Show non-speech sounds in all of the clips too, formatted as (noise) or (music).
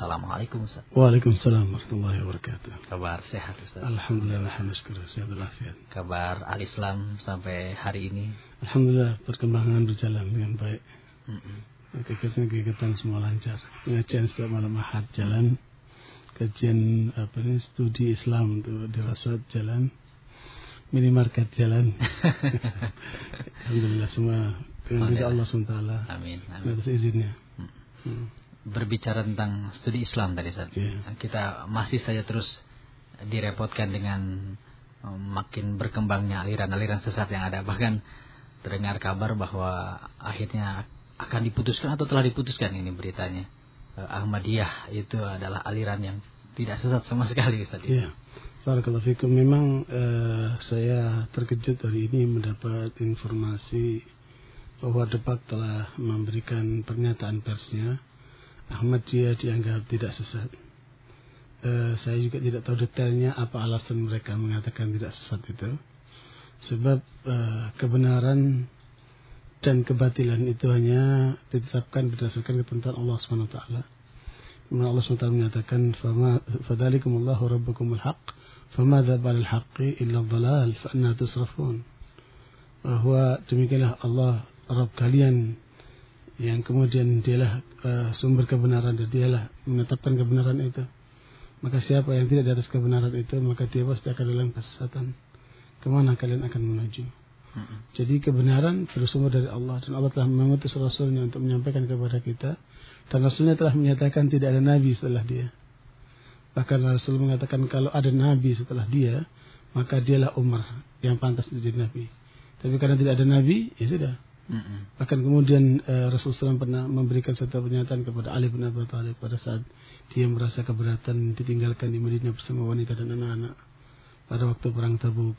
Assalamualaikum Ustaz. Waalaikumsalam warahmatullahi wabarakatuh. Kabar sehat Ustaz. Alhamdulillah, alhamdulillah, sehat walafiat. Kabar al-Islam sampai hari ini. Alhamdulillah perkembangan berjalan dengan baik. Mm-mm. Kegiatan-kegiatan semua lancar. Pengajian setiap malam ahad jalan. Kajian apa ini studi Islam di Rasad jalan. Minimarket jalan. (laughs) Alhamdulillah semua dengan Allah SWT. Amin. amin. Atas izinnya. Mm. Hmm. Berbicara tentang studi Islam tadi Ustaz. Iya. Kita masih saja terus direpotkan dengan eh, makin berkembangnya aliran-aliran sesat yang ada. Bahkan terdengar kabar bahwa akhirnya akan diputuskan atau telah diputuskan ini beritanya. Eh, Ahmadiyah itu adalah aliran yang tidak sesat sama sekali Ustaz. Iya. Barakallahu fikum. Memang eh, saya terkejut hari ini mendapat informasi bahwa Depak telah memberikan pernyataan persnya Ahmadiyah dianggap tidak sesat. Eh, saya juga tidak tahu detailnya apa alasan mereka mengatakan tidak sesat itu. Sebab eh, kebenaran dan kebatilan itu hanya ditetapkan berdasarkan ketentuan Allah taala. Kemudian Allah SWT "Fama- fadhalikumullahu rabbukumul haq famadza balal haqqi illa dhalal fa anna tusrafun bahwa demikianlah Allah Rabb kalian yang kemudian dialah eh, sumber kebenaran dan dialah menetapkan kebenaran itu maka siapa yang tidak di atas kebenaran itu maka dia pasti akan dalam kesesatan ke mana kalian akan menuju Mm-mm. jadi kebenaran bersumber dari Allah dan Allah telah mengutus Rasulnya untuk menyampaikan kepada kita dan Rasulnya telah menyatakan tidak ada Nabi setelah dia. Bahkan Rasul mengatakan kalau ada Nabi setelah dia maka dialah Umar yang pantas menjadi Nabi. Tapi karena tidak ada Nabi ya sudah. Mm-mm. Bahkan kemudian eh, Rasulullah SAW pernah memberikan satu pernyataan kepada Ali bin Abi Thalib pada saat dia merasa keberatan ditinggalkan di Madinah bersama wanita dan anak-anak pada waktu perang Tabuk.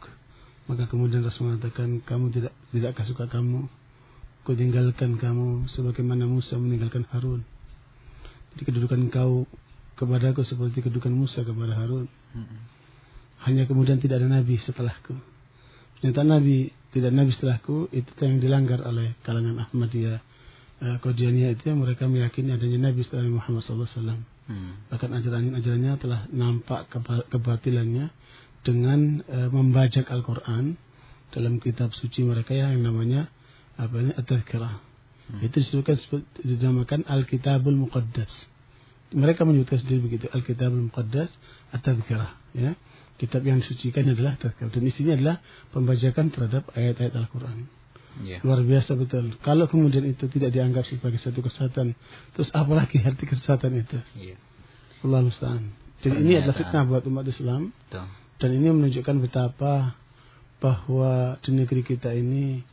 Maka kemudian Rasul mengatakan kamu tidak tidakkah suka kamu ku tinggalkan kamu sebagaimana Musa meninggalkan Harun. Jadi kedudukan kau kepadaku seperti kedudukan Musa kepada Harun. Mm-mm. Hanya kemudian tidak ada nabi setelahku. Pernyataan nabi tidak nabi setelahku itu yang dilanggar oleh kalangan Ahmadiyah eh, Qadianiyah itu yang mereka meyakini adanya nabi setelah Muhammad SAW. Mm. Bahkan ajaran-ajarannya telah nampak keba- kebatilannya dengan eh, membajak Al-Quran dalam kitab suci mereka yang namanya apa ini At-Tadhkirah. Hmm. Itu disebutkan sebut- dinamakan Al-Kitabul Muqaddas. Mereka menyebutkan sendiri begitu Al-Kitabul Muqaddas At-Tadhkirah ya. Kitab yang disucikan adalah Tadhkirah dan isinya adalah pembajakan terhadap ayat-ayat Al-Quran. Iya. Luar biasa betul. Kalau kemudian itu tidak dianggap sebagai satu kesesatan, terus apalagi arti kesesatan itu? Iya. Allah musta'an. Jadi ini adalah fitnah buat umat Islam Betul. dan ini menunjukkan betapa bahwa di negeri kita ini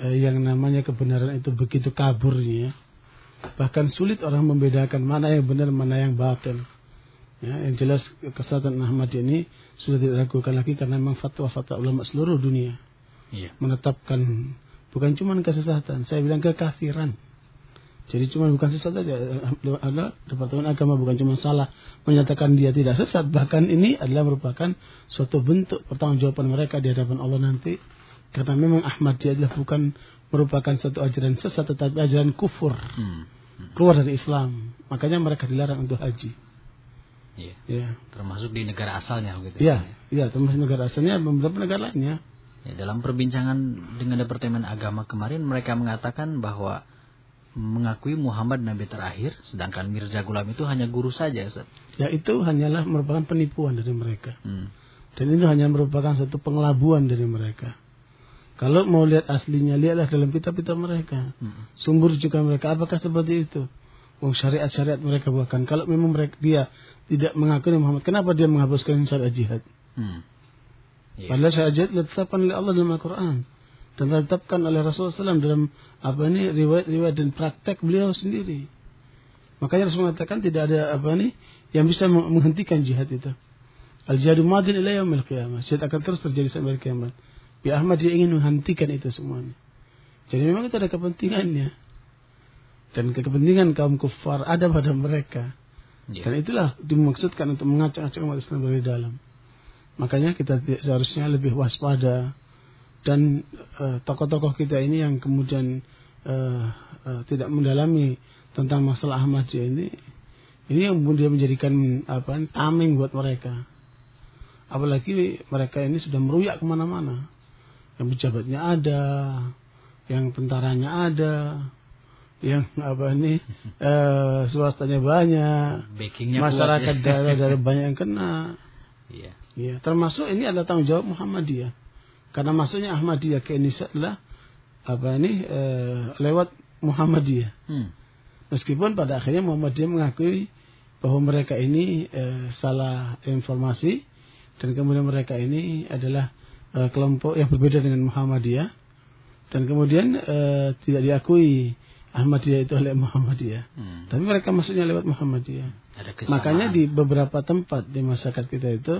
eh, yang namanya kebenaran itu begitu kaburnya. Bahkan sulit orang membedakan mana yang benar mana yang batil. Ya, yang jelas kesatuan Ahmad ini sudah tidak diragukan lagi karena memang fatwa-fatwa ulama seluruh dunia Iya. menetapkan bukan cuma kesesatan, saya bilang kekafiran. Jadi cuma bukan sesat saja, adalah Departemen Agama bukan cuma salah menyatakan dia tidak sesat, bahkan ini adalah merupakan suatu bentuk pertanggungjawaban mereka di hadapan Allah nanti. Karena memang Ahmadiyah adalah bukan merupakan satu ajaran sesat, tetapi ajaran kufur, Mm. Mm. keluar dari Islam. Makanya mereka dilarang untuk haji. Iya. Ya, Termasuk di negara asalnya begitu. ya, ya termasuk negara asalnya, beberapa negara lainnya. Ya, dalam perbincangan dengan Departemen Agama kemarin mereka mengatakan bahwa mengakui Muhammad Nabi terakhir sedangkan Mirza Gulam itu hanya guru saja Ustaz. Ya itu hanyalah merupakan penipuan dari mereka. Hmm. Dan itu hanya merupakan satu pengelabuan dari mereka. Kalau mau lihat aslinya, lihatlah dalam kitab-kitab mereka. Hmm. Sumber juga mereka, apakah seperti itu? Wong syariat-syariat mereka bahkan. Kalau memang mereka dia tidak mengakui Muhammad, kenapa dia menghapuskan syariat jihad? Hmm. Iya. Padahal syariat jihad ditetapkan oleh Allah dalam Al-Quran. Dan ditetapkan oleh Rasulullah SAW dalam apa ini riwayat-riwayat dan praktek beliau sendiri. Makanya Rasul mengatakan tidak ada apa ini yang bisa menghentikan jihad itu. Al jihadu madin ila yaumil qiyamah. Jihad akan terus terjadi sampai kiamat. Bi Ahmad dia ingin menghentikan itu semuanya. Jadi memang itu ada kepentingannya. Dan kepentingan kaum kufar ada pada mereka. Iya. Dan itulah dimaksudkan untuk mengacak-acak umat Islam dari dalam. Makanya kita seharusnya lebih waspada dan eh, tokoh-tokoh kita ini yang kemudian eh, eh, tidak mendalami tentang masalah Ahmadiyah ini Ini yang kemudian menjadikan apa tameng buat mereka. Apalagi mereka ini sudah meruyak ke mana-mana. Yang pejabatnya ada, yang tentaranya ada, yang apa ini (laughs) eh, swastanya banyak, Backingnya masyarakat kuat, ya. (laughs) banyak yang kena. Iya. Ya, termasuk ini adalah tanggung jawab Muhammadiyah. Karena masuknya Ahmadiyah ke Indonesia adalah apa ini eh, lewat Muhammadiyah. Hmm. Meskipun pada akhirnya Muhammadiyah mengakui bahwa mereka ini eh, salah informasi dan kemudian mereka ini adalah eh, kelompok yang berbeda dengan Muhammadiyah dan kemudian eh, tidak diakui Ahmadiyah itu oleh Muhammadiyah. Hmm. Tapi mereka masuknya lewat Muhammadiyah. Ada kesamaan. Makanya di beberapa tempat di masyarakat kita itu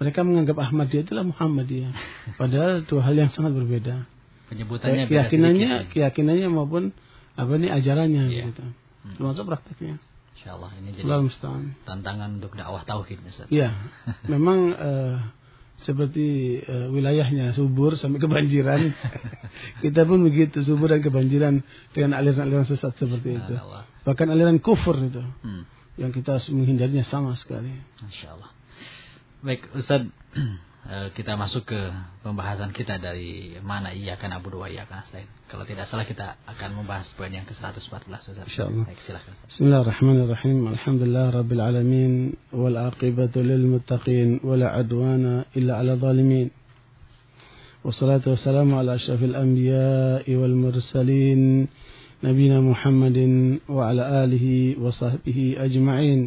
mereka menganggap Ahmadiyah itulah Muhammadiyah. (laughs) Padahal dua hal yang sangat berbeda. penyebutannya beda keyakinannya, sedikit, ya. keyakinannya maupun apa ini ajarannya Iya. gitu. Termasuk prakteknya. Insyaallah ini jadi tantangan untuk dakwah tauhid. Iya, (laughs) memang eh, seperti eh, wilayahnya subur sampai kebanjiran. (laughs) Kita pun begitu subur dan kebanjiran dengan aliran-aliran sesat seperti itu. Bahkan aliran kufur itu Hmm. yang kita menghindarinya sama sekali. Masya Allah. Baik, Ustaz, (clears throat) kita masuk ke pembahasan kita dari mana iya kan abu dua iya kan nasta'in. Kalau tidak salah kita akan membahas poin yang ke-114 Ustaz. Insyaallah. Baik, silakan Ustaz. بسم الله الرحمن الرحيم الحمد لله رب العالمين والعاقبة للمتقين ولا عدوان إلا على الظالمين والصلاة والسلام على أشرف الأنبياء والمرسلين نبينا محمد وعلى آله وصحبه أجمعين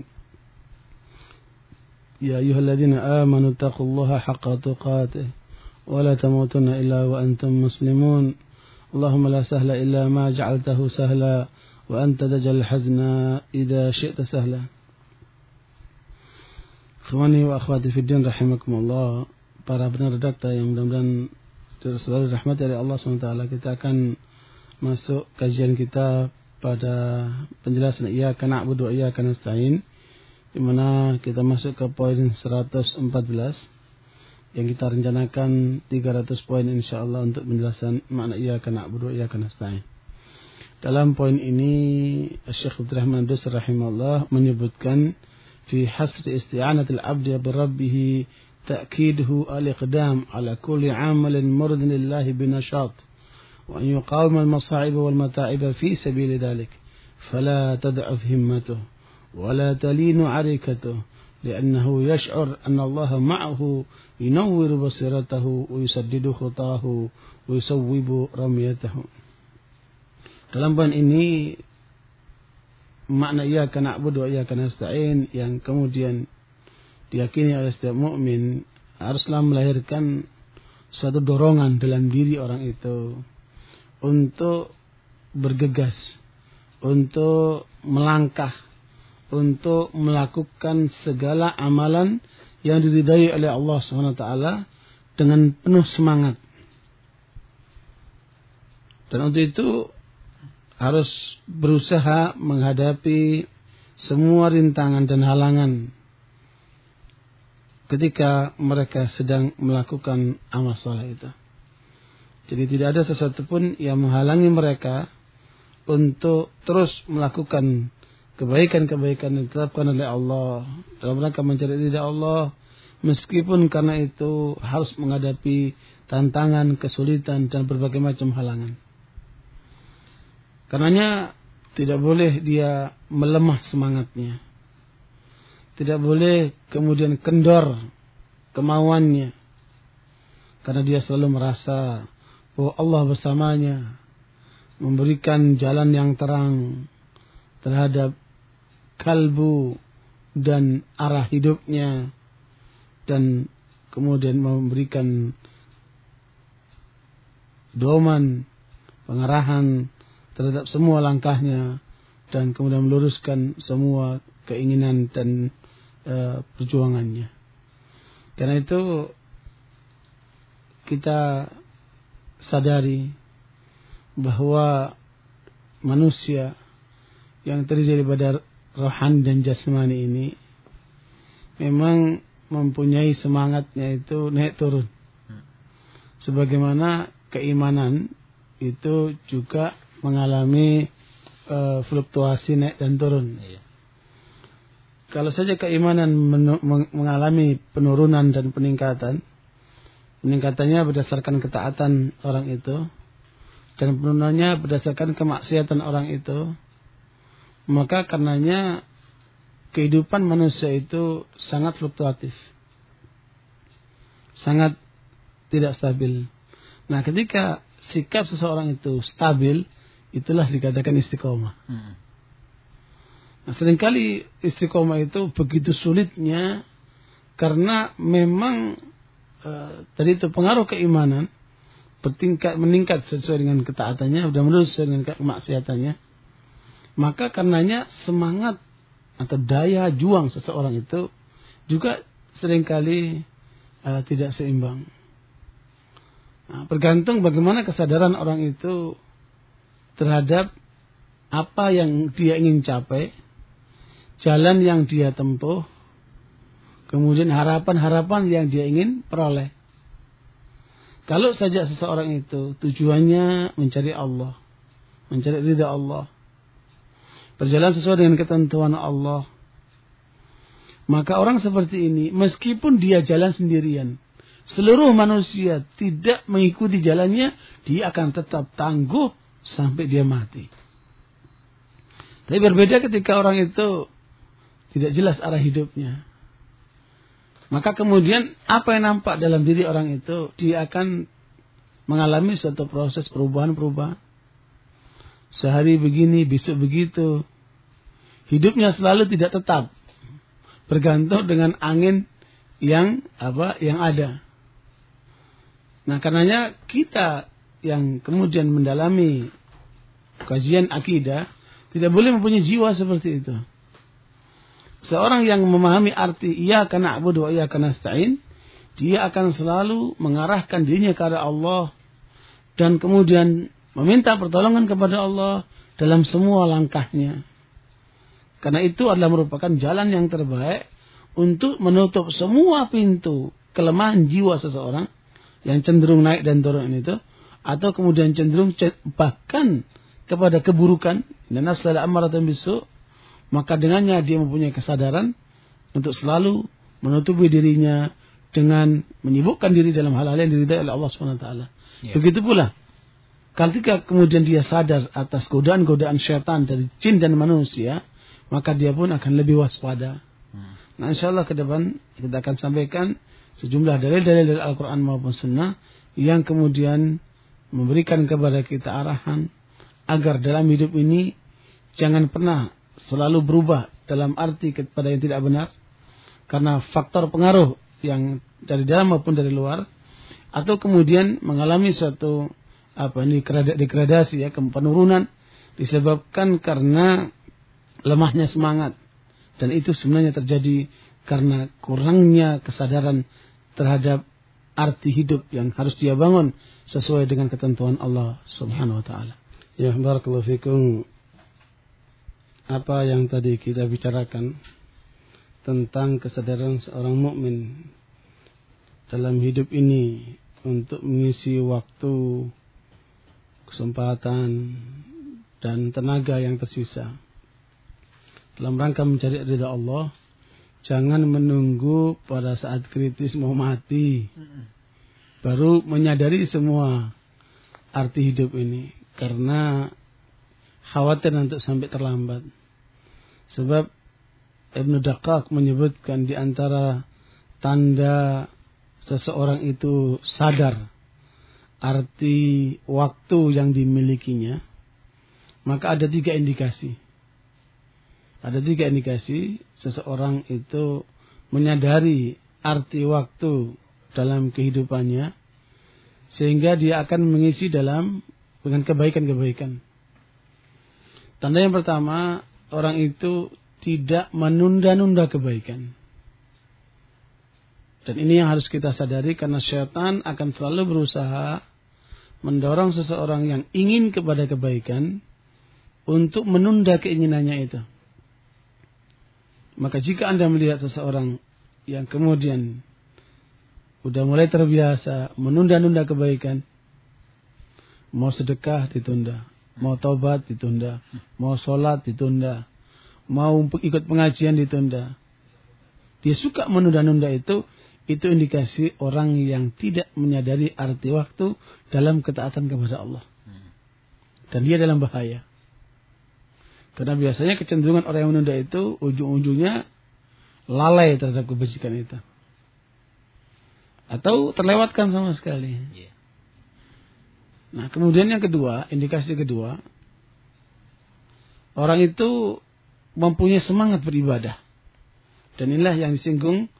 يا أيها الذين آمنوا اتقوا الله حق تقاته ولا تموتن إلا وأنتم مسلمون اللهم لا سهل إلا ما جعلته سهلا وأنت تجعل الحزن إذا شئت سهلا إخواني وأخواتي في الدين رحمكم الله para benar data yang mudah-mudahan selalu rahmat dari Allah SWT kita akan masuk kajian kita pada penjelasan iya kana iya kana. Di mana kita masuk ke poin 114 yang kita rencanakan 300 poin insya Allah untuk penjelasan makna iya kana abudu iya kana nasta'in. Dalam poin ini Syekh Abdul Rahman rahimahullah menyebutkan fi hasri isti'anatil abdi birabbih ta'kiduhu al-iqdam ala kulli amalin murdin lillahi binashat wa an yuqawma al-masa'ib wal mata'iba fi sabili dhalik fala tad'af himmatuh ولا تلين عركته لأنه يشعر أن الله معه ينور بصيرته ويسدد خطاه ويصوب رميته dalam poin ini makna ia kena na'budu wa iyyaka nasta'in yang kemudian diyakini oleh setiap mukmin haruslah melahirkan suatu dorongan dalam diri orang itu untuk bergegas untuk melangkah untuk melakukan segala amalan yang diridai oleh Allah SWT dengan penuh semangat. Dan untuk itu harus berusaha menghadapi semua rintangan dan halangan ketika mereka sedang melakukan amal soleh itu. Jadi tidak ada sesuatu pun yang menghalangi mereka untuk terus melakukan kebaikan-kebaikan yang ditetapkan oleh Allah dalam rangka mencari ridha Allah meskipun karena itu harus menghadapi tantangan, kesulitan dan berbagai macam halangan. Karenanya tidak boleh dia melemah semangatnya. Tidak boleh kemudian kendor kemauannya. Karena dia selalu merasa bahwa Allah bersamanya memberikan jalan yang terang terhadap kalbu dan arah hidupnya dan kemudian memberikan doman pengarahan terhadap semua langkahnya dan kemudian meluruskan semua keinginan dan e, perjuangannya. Karena itu kita sadari bahwa manusia yang terdiri daripada rohan dan jasmani ini memang mempunyai semangatnya itu naik turun. Sebagaimana keimanan itu juga mengalami uh, fluktuasi naik dan turun. Iya. kalau saja keimanan mengalami penurunan dan peningkatan, peningkatannya berdasarkan ketaatan orang itu, dan penurunannya berdasarkan kemaksiatan orang itu, maka karenanya kehidupan manusia itu sangat fluktuatif. Sangat tidak stabil. Nah, ketika sikap seseorang itu stabil, itulah dikatakan istiqomah. Hmm. Nah, sering kali istiqomah itu begitu sulitnya karena memang e, tadi itu pengaruh keimanan bertingkat meningkat sesuai dengan ketaatannya, sudah menurut sesuai dengan kemaksiatannya. Maka karenanya semangat atau daya juang seseorang itu juga sering kali e, tidak seimbang. Nah, bergantung bagaimana kesadaran orang itu terhadap apa yang dia ingin capai jalan yang dia tempuh, kemudian harapan-harapan yang dia ingin peroleh. Kalau saja seseorang itu tujuannya mencari Allah, mencari ridha Allah, berjalan sesuai dengan ketentuan Allah, maka orang seperti ini, meskipun dia jalan sendirian, seluruh manusia tidak mengikuti jalannya, dia akan tetap tangguh sampai dia mati. Tapi berbeda ketika orang itu tidak jelas arah hidupnya. Maka kemudian apa yang nampak dalam diri orang itu, dia akan mengalami suatu proses perubahan-perubahan. Sehari begini, besok begitu. Hidupnya selalu tidak tetap. Bergantung dengan angin yang apa yang ada. Nah, karenanya kita yang kemudian mendalami kajian akidah tidak boleh mempunyai jiwa seperti itu. Seorang yang memahami arti ia karena abu wa ia karena stain, dia akan selalu mengarahkan dirinya kepada Allah dan kemudian meminta pertolongan kepada Allah dalam semua langkahnya. Karena itu adalah merupakan jalan yang terbaik untuk menutup semua pintu kelemahan jiwa seseorang yang cenderung naik dan turun itu atau kemudian cenderung bahkan kepada keburukan dan nafsu al-ammaratan bisu maka dengannya dia mempunyai kesadaran untuk selalu menutupi dirinya dengan menyibukkan diri dalam hal-hal yang diridai oleh Allah SWT. Ya. Begitu pula ketika kemudian dia sadar atas godaan-godaan syaitan dari jin dan manusia, maka dia pun akan lebih waspada. Hmm. Nah insya Allah ke depan kita akan sampaikan sejumlah dalil-dalil dari Al-Quran maupun Sunnah yang kemudian memberikan kepada kita arahan agar dalam hidup ini jangan pernah selalu berubah dalam arti kepada yang tidak benar karena faktor pengaruh yang dari dalam maupun dari luar atau kemudian mengalami suatu apa ini degradasi ya penurunan disebabkan karena lemahnya semangat dan itu sebenarnya terjadi karena kurangnya kesadaran terhadap arti hidup yang harus dia bangun sesuai dengan ketentuan Allah Subhanahu wa taala. Ya, barakallahu fikum apa yang tadi kita bicarakan tentang kesadaran seorang mukmin dalam hidup ini untuk mengisi waktu, kesempatan dan tenaga yang tersisa. Dalam rangka mencari ridha Allah jangan menunggu pada saat kritis mau mati baru menyadari semua arti hidup ini. Karena khawatir untuk sampai terlambat. Sebab Ibnu Dakak menyebutkan di antara tanda seseorang itu sadar arti waktu yang dimilikinya, maka ada tiga indikasi. Ada tiga indikasi seseorang itu menyadari arti waktu dalam kehidupannya, sehingga dia akan mengisi dalam dengan kebaikan-kebaikan. Tanda yang pertama, orang itu tidak menunda-nunda kebaikan. Dan ini yang harus kita sadari karena syaitan akan selalu berusaha mendorong seseorang yang ingin kepada kebaikan untuk menunda keinginannya itu. Maka jika Anda melihat seseorang yang kemudian sudah mulai terbiasa menunda-nunda kebaikan, mau sedekah ditunda, Mau tobat ditunda, mau sholat ditunda, mau ikut pengajian ditunda. Dia suka menunda-nunda itu, itu indikasi orang yang tidak menyadari arti waktu dalam ketaatan kepada Allah. Dan dia dalam bahaya. Karena biasanya kecenderungan orang yang menunda itu ujung-ujungnya lalai terhadap kebajikan itu. Atau terlewatkan sama sekali. Iya. Nah, kemudian yang kedua, indikasi kedua, orang itu mempunyai semangat beribadah. Dan inilah yang disinggung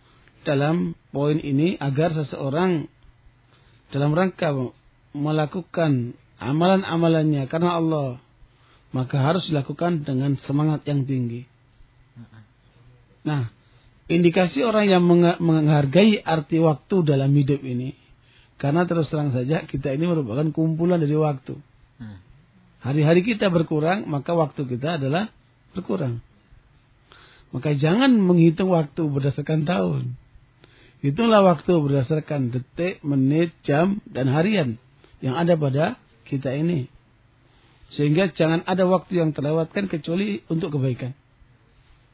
dalam poin ini agar seseorang dalam rangka melakukan amalan-amalannya karena Allah maka harus dilakukan dengan semangat yang tinggi. Nah, indikasi orang yang menghargai arti waktu dalam hidup ini, karena terus terang saja kita ini merupakan kumpulan dari waktu. Hari-hari kita berkurang, maka waktu kita adalah berkurang. Maka jangan menghitung waktu berdasarkan tahun. Itulah waktu berdasarkan detik, menit, jam, dan harian yang ada pada kita ini. Sehingga jangan ada waktu yang terlewatkan kecuali untuk kebaikan.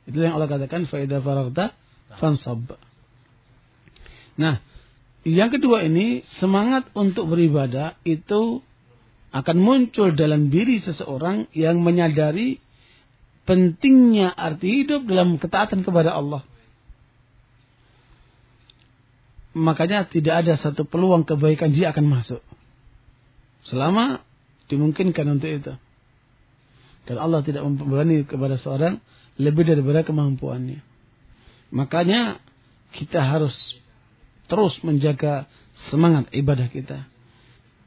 Itu yang Allah katakan faida faragta fansab. Nah, yang kedua ini semangat untuk beribadah itu akan muncul dalam diri seseorang yang menyadari pentingnya arti hidup dalam ketaatan kepada Allah. Makanya tidak ada satu peluang kebaikan dia akan masuk. Selama dimungkinkan untuk itu. Dan Allah tidak memberani kepada seorang lebih daripada kemampuannya. Makanya kita harus terus menjaga semangat ibadah kita.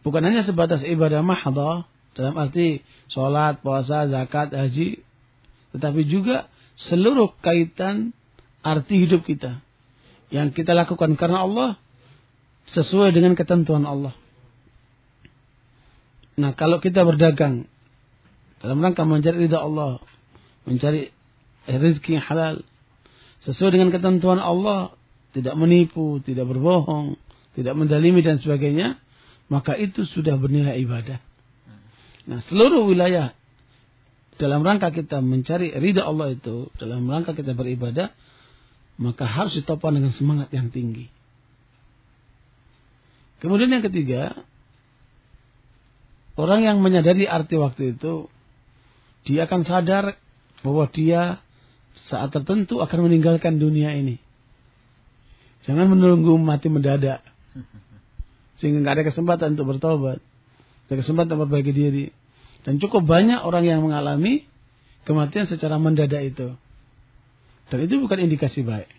Bukan hanya sebatas ibadah mahdoh dalam arti sholat, puasa, zakat, haji, tetapi juga seluruh kaitan arti hidup kita yang kita lakukan karena Allah sesuai dengan ketentuan Allah. Nah, kalau kita berdagang dalam rangka mencari ridha Allah, mencari rezeki yang halal sesuai dengan ketentuan Allah, tidak menipu, tidak berbohong, tidak mendalimi dan sebagainya, maka itu sudah bernilai ibadah. Nah, seluruh wilayah dalam rangka kita mencari ridha Allah itu, dalam rangka kita beribadah, maka harus ditopang dengan semangat yang tinggi. Kemudian yang ketiga, Orang yang menyadari arti waktu itu, dia akan sadar bahwa dia saat tertentu akan meninggalkan dunia ini. Jangan menunggu mati mendadak. Sehingga nggak ada kesempatan untuk bertobat. Ada kesempatan untuk memperbaiki diri. Dan cukup banyak orang yang mengalami kematian secara mendadak itu. Dan itu bukan indikasi baik.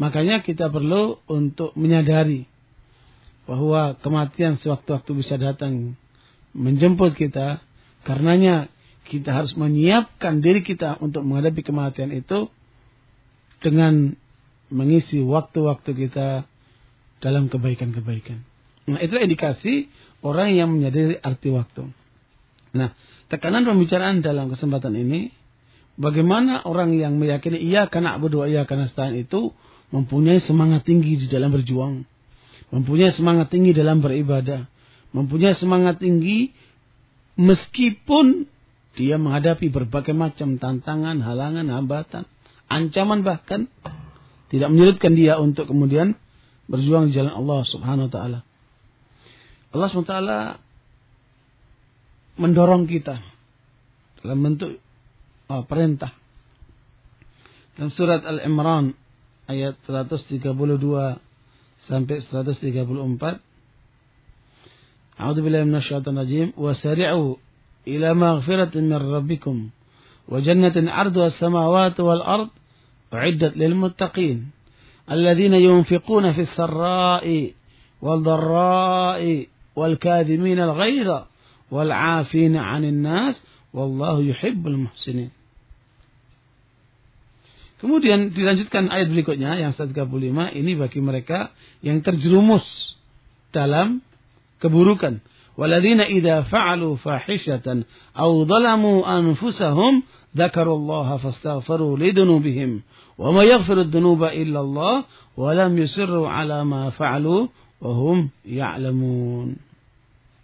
Makanya kita perlu untuk menyadari bahwa kematian sewaktu-waktu bisa datang menjemput kita. Karenanya kita harus menyiapkan diri kita untuk menghadapi kematian itu dengan mengisi waktu-waktu kita dalam kebaikan-kebaikan. Nah, itu indikasi orang yang menyadari arti waktu. Nah, tekanan pembicaraan dalam kesempatan ini, bagaimana orang yang meyakini iya karena dua iya karena stain itu mempunyai semangat tinggi di dalam berjuang mempunyai semangat tinggi dalam beribadah, mempunyai semangat tinggi meskipun dia menghadapi berbagai macam tantangan, halangan, hambatan, ancaman bahkan tidak menyulitkan dia untuk kemudian berjuang di jalan Allah Subhanahu wa taala. Allah Subhanahu wa taala mendorong kita dalam bentuk perintah. Dalam surat Al-Imran ayat 132 sampai 134 A'udzu billahi minasyaitonir rajim wa sari'u ila maghfiratin min rabbikum wa jannatin 'arduha as-samawati wal ard u'iddat lil muttaqin alladhina yunfiquna fis sarra'i wal dharra'i wal kadhimin al ghayra wal 'afina 'anil nas wallahu yuhibbul muhsinin Kemudian dilanjutkan ayat berikutnya yang 135 ini bagi mereka yang terjerumus dalam keburukan. Waladina idza fa'alu fahishatan aw dhalamu anfusahum dzakarullaha fastaghfiru lidunubihim wa ma yaghfiru dzunuba illa Allah wa lam yusirru ala ma fa'alu wa hum ya'lamun.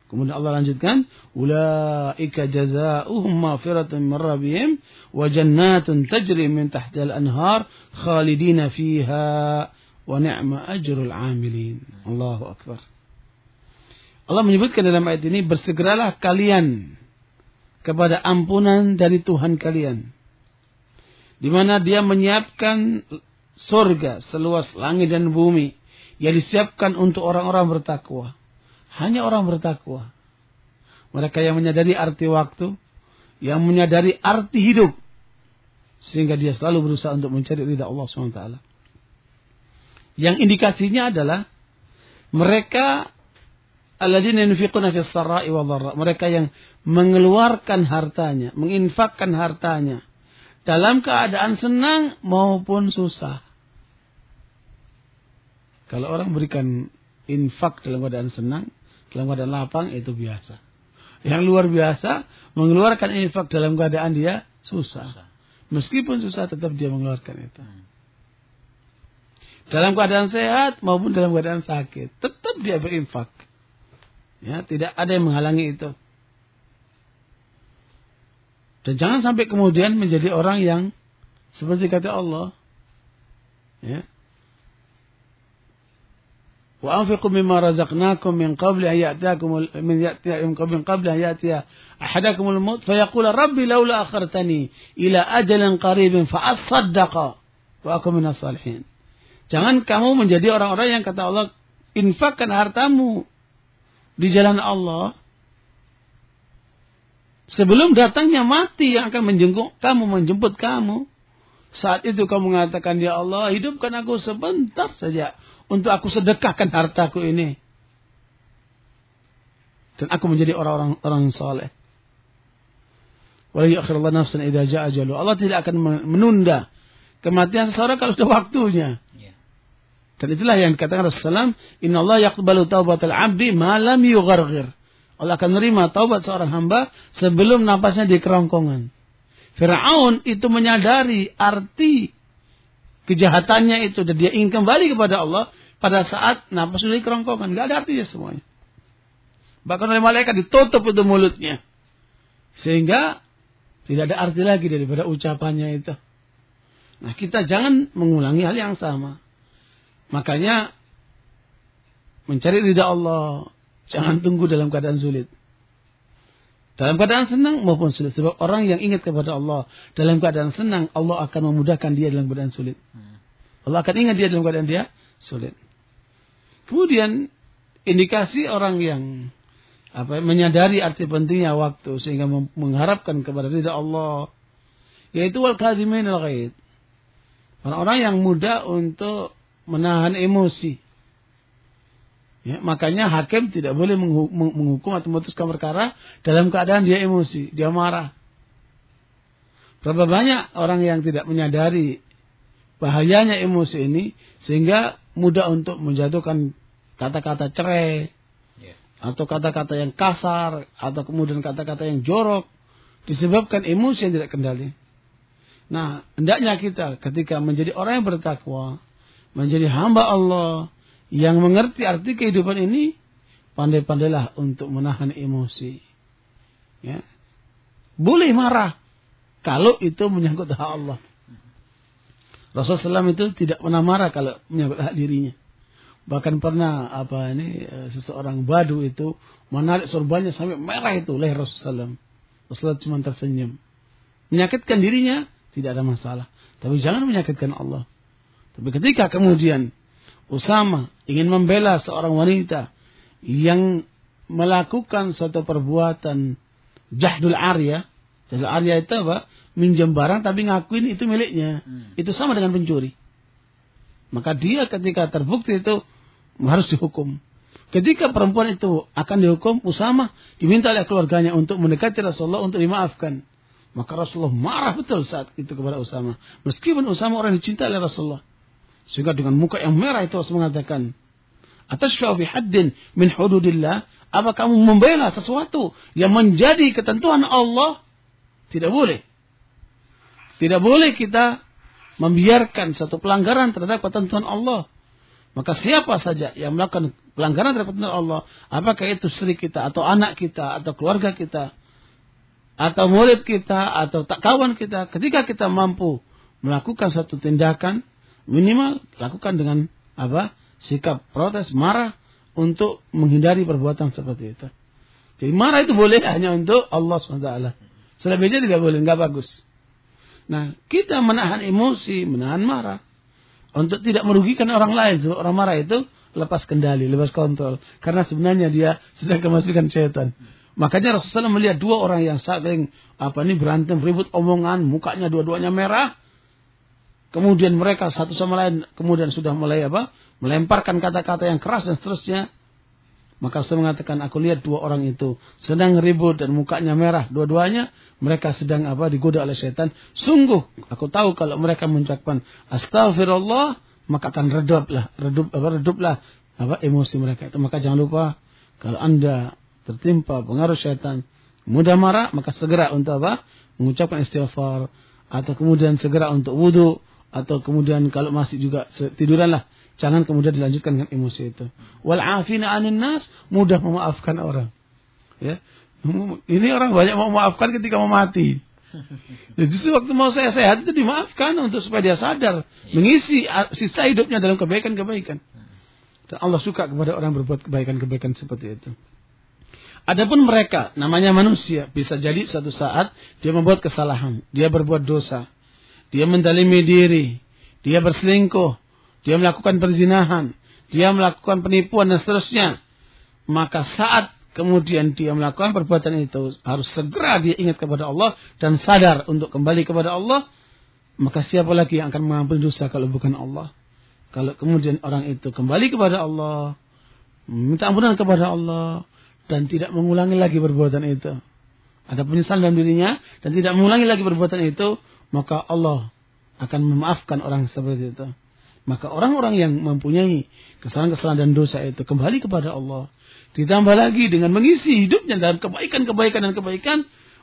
Kemudian Allah lanjutkan, "Ulaika jazaohum maghfiratun min rabbihim wa jannatun tajri min tahtiha al-anhar khalidina fiha wa ni'ma ajrul 'amilin." Allahu akbar. Allah menyebutkan dalam ayat ini, "Bersegeralah kalian kepada ampunan dari Tuhan kalian." Di mana Dia menyiapkan surga seluas langit dan bumi yang disiapkan untuk orang-orang bertakwa. Hanya orang bertakwa. Mereka yang menyadari arti waktu, yang menyadari arti hidup, sehingga dia selalu berusaha untuk mencari ridha Allah SWT. Yang indikasinya adalah mereka alladzina yunfiquna fis sarai. Mereka yang mengeluarkan hartanya, menginfakkan hartanya dalam keadaan senang maupun susah. Kalau orang berikan infak dalam keadaan senang, dalam keadaan lapang itu biasa. Yang luar biasa mengeluarkan infak dalam keadaan dia susah. Meskipun susah tetap dia mengeluarkan itu. Hmm. Dalam keadaan sehat maupun dalam keadaan sakit, tetap dia berinfak. Ya, tidak ada yang menghalangi itu. Dan jangan sampai kemudian menjadi orang yang seperti kata Allah, ya, وأنفقوا مما رزقناكم من قبل أن يأتيكم من min من قبل أن يأتي أحدكم الموت فيقول ربي لولا أخرتني إلى أجل قريب فأصدق وأكون من الصالحين. Jangan kamu menjadi orang-orang yang kata Allah infakkan hartamu di jalan Allah sebelum datangnya mati yang akan menjenguk kamu menjemput kamu. Saat itu kamu mengatakan, Ya Allah, hidupkan aku sebentar saja untuk aku sedekahkan hartaku ini. Dan aku menjadi orang-orang orang soleh. Wala Allah nafsan idza ja'a ajalu. Allah tidak akan menunda kematian seseorang kalau sudah waktunya. Ya. Dan itulah yang dikatakan Rasulullah Inna Allah yaqbalu taubatal abdi malam yugharghir. Allah akan menerima taubat seorang hamba sebelum napasnya di kerongkongan. Fir'aun itu menyadari arti kejahatannya itu dan dia ingin kembali kepada Allah pada saat napas sudah kerongkongan. Gak ada artinya semuanya. Bahkan oleh malaikat ditutup itu mulutnya. Sehingga tidak ada arti lagi daripada ucapannya itu. Nah kita jangan mengulangi hal yang sama. Makanya mencari ridha Allah. Jangan tunggu dalam keadaan sulit. Dalam keadaan senang maupun sulit. Sebab orang yang ingat kepada Allah. Dalam keadaan senang Allah akan memudahkan dia dalam keadaan sulit. Hmm. Allah akan ingat dia dalam keadaan dia sulit. Kemudian indikasi orang yang apa menyadari arti pentingnya waktu sehingga mengharapkan kepada ridha Allah yaitu wal kadhimin al ghaid. Orang-orang yang mudah untuk menahan emosi. Ya, makanya hakim tidak boleh menghukum atau memutuskan perkara dalam keadaan dia emosi, dia marah. Berapa banyak orang yang tidak menyadari bahayanya emosi ini sehingga mudah untuk menjatuhkan kata-kata cerai yeah. atau kata-kata yang kasar atau kemudian kata-kata yang jorok disebabkan emosi yang tidak kendali. Nah, hendaknya kita ketika menjadi orang yang bertakwa, menjadi hamba Allah yang mengerti arti kehidupan ini, pandai-pandailah untuk menahan emosi. Ya. Boleh marah kalau itu menyangkut hak Allah. Rasulullah SAW itu tidak pernah marah kalau menyangkut hak dirinya. Bahkan pernah apa ini eh, seseorang badu itu menarik sorbannya sampai merah itu leher Rasulullah SAW. Rasulullah cuma tersenyum. Menyakitkan dirinya tidak ada masalah. Tapi jangan menyakitkan Allah. Tapi ketika kemudian Usama ingin membela seorang wanita yang melakukan suatu perbuatan jahdul arya. Jahdul arya itu apa? Minjem barang tapi ngakuin itu miliknya. Hmm. Itu sama dengan pencuri. Maka dia ketika terbukti itu harus dihukum. Ketika perempuan itu akan dihukum, Usama diminta oleh keluarganya untuk mendekati Rasulullah untuk dimaafkan. Maka Rasulullah marah betul saat itu kepada Usama. Meskipun Usama orang dicintai oleh Rasulullah. Sehingga dengan muka yang merah itu Rasul mengatakan, Atas fi haddin min hududillah, apa kamu membela sesuatu yang menjadi ketentuan Allah? Tidak boleh. Tidak boleh kita membiarkan satu pelanggaran terhadap ketentuan Allah. Maka siapa saja yang melakukan pelanggaran terhadap Allah, apakah itu istri kita atau anak kita atau keluarga kita atau murid kita atau tak kawan kita, ketika kita mampu melakukan satu tindakan minimal lakukan dengan apa? sikap protes, marah untuk menghindari perbuatan seperti itu. Jadi marah itu boleh hanya untuk Allah SWT. Selebihnya tidak boleh, nggak bagus. Nah, kita menahan emosi, menahan marah untuk tidak merugikan orang lain. Sebab orang marah itu lepas kendali, lepas kontrol. Karena sebenarnya dia sedang kemasukan setan. Makanya Rasulullah melihat dua orang yang saling apa ini berantem, ribut omongan, mukanya dua-duanya merah. Kemudian mereka satu sama lain kemudian sudah mulai apa? Melemparkan kata-kata yang keras dan seterusnya. Maka saya mengatakan aku lihat dua orang itu sedang ribut dan mukanya merah dua-duanya mereka sedang apa digoda oleh setan. Sungguh aku tahu kalau mereka mengucapkan astagfirullah maka akan reduplah redup apa reduplah apa emosi mereka itu. Maka jangan lupa kalau Anda tertimpa pengaruh setan mudah marah maka segera untuk apa? mengucapkan istighfar atau kemudian segera untuk wudhu atau kemudian kalau masih juga tiduranlah Jangan kemudian dilanjutkan dengan emosi itu. Wal afina anin nas mudah memaafkan orang. Ya. Ini orang banyak mau memaafkan ketika mau mati. Jadi (laughs) justru waktu mau saya sehat itu dimaafkan untuk supaya dia sadar mengisi sisa hidupnya dalam kebaikan-kebaikan. Dan Allah suka kepada orang berbuat kebaikan-kebaikan seperti itu. Adapun mereka, namanya manusia, bisa jadi suatu saat dia membuat kesalahan, dia berbuat dosa, dia mendalimi diri, dia berselingkuh, dia melakukan perzinahan, dia melakukan penipuan dan seterusnya. Maka saat kemudian dia melakukan perbuatan itu harus segera dia ingat kepada Allah dan sadar untuk kembali kepada Allah. Maka siapa lagi yang akan mengampuni dosa kalau bukan Allah? Kalau kemudian orang itu kembali kepada Allah, minta ampunan kepada Allah dan tidak mengulangi lagi perbuatan itu. Ada penyesalan dalam dirinya dan tidak mengulangi lagi perbuatan itu, maka Allah akan memaafkan orang seperti itu. Maka orang-orang yang mempunyai kesalahan-kesalahan dan dosa itu kembali kepada Allah. Ditambah lagi dengan mengisi hidupnya dalam kebaikan-kebaikan dan kebaikan.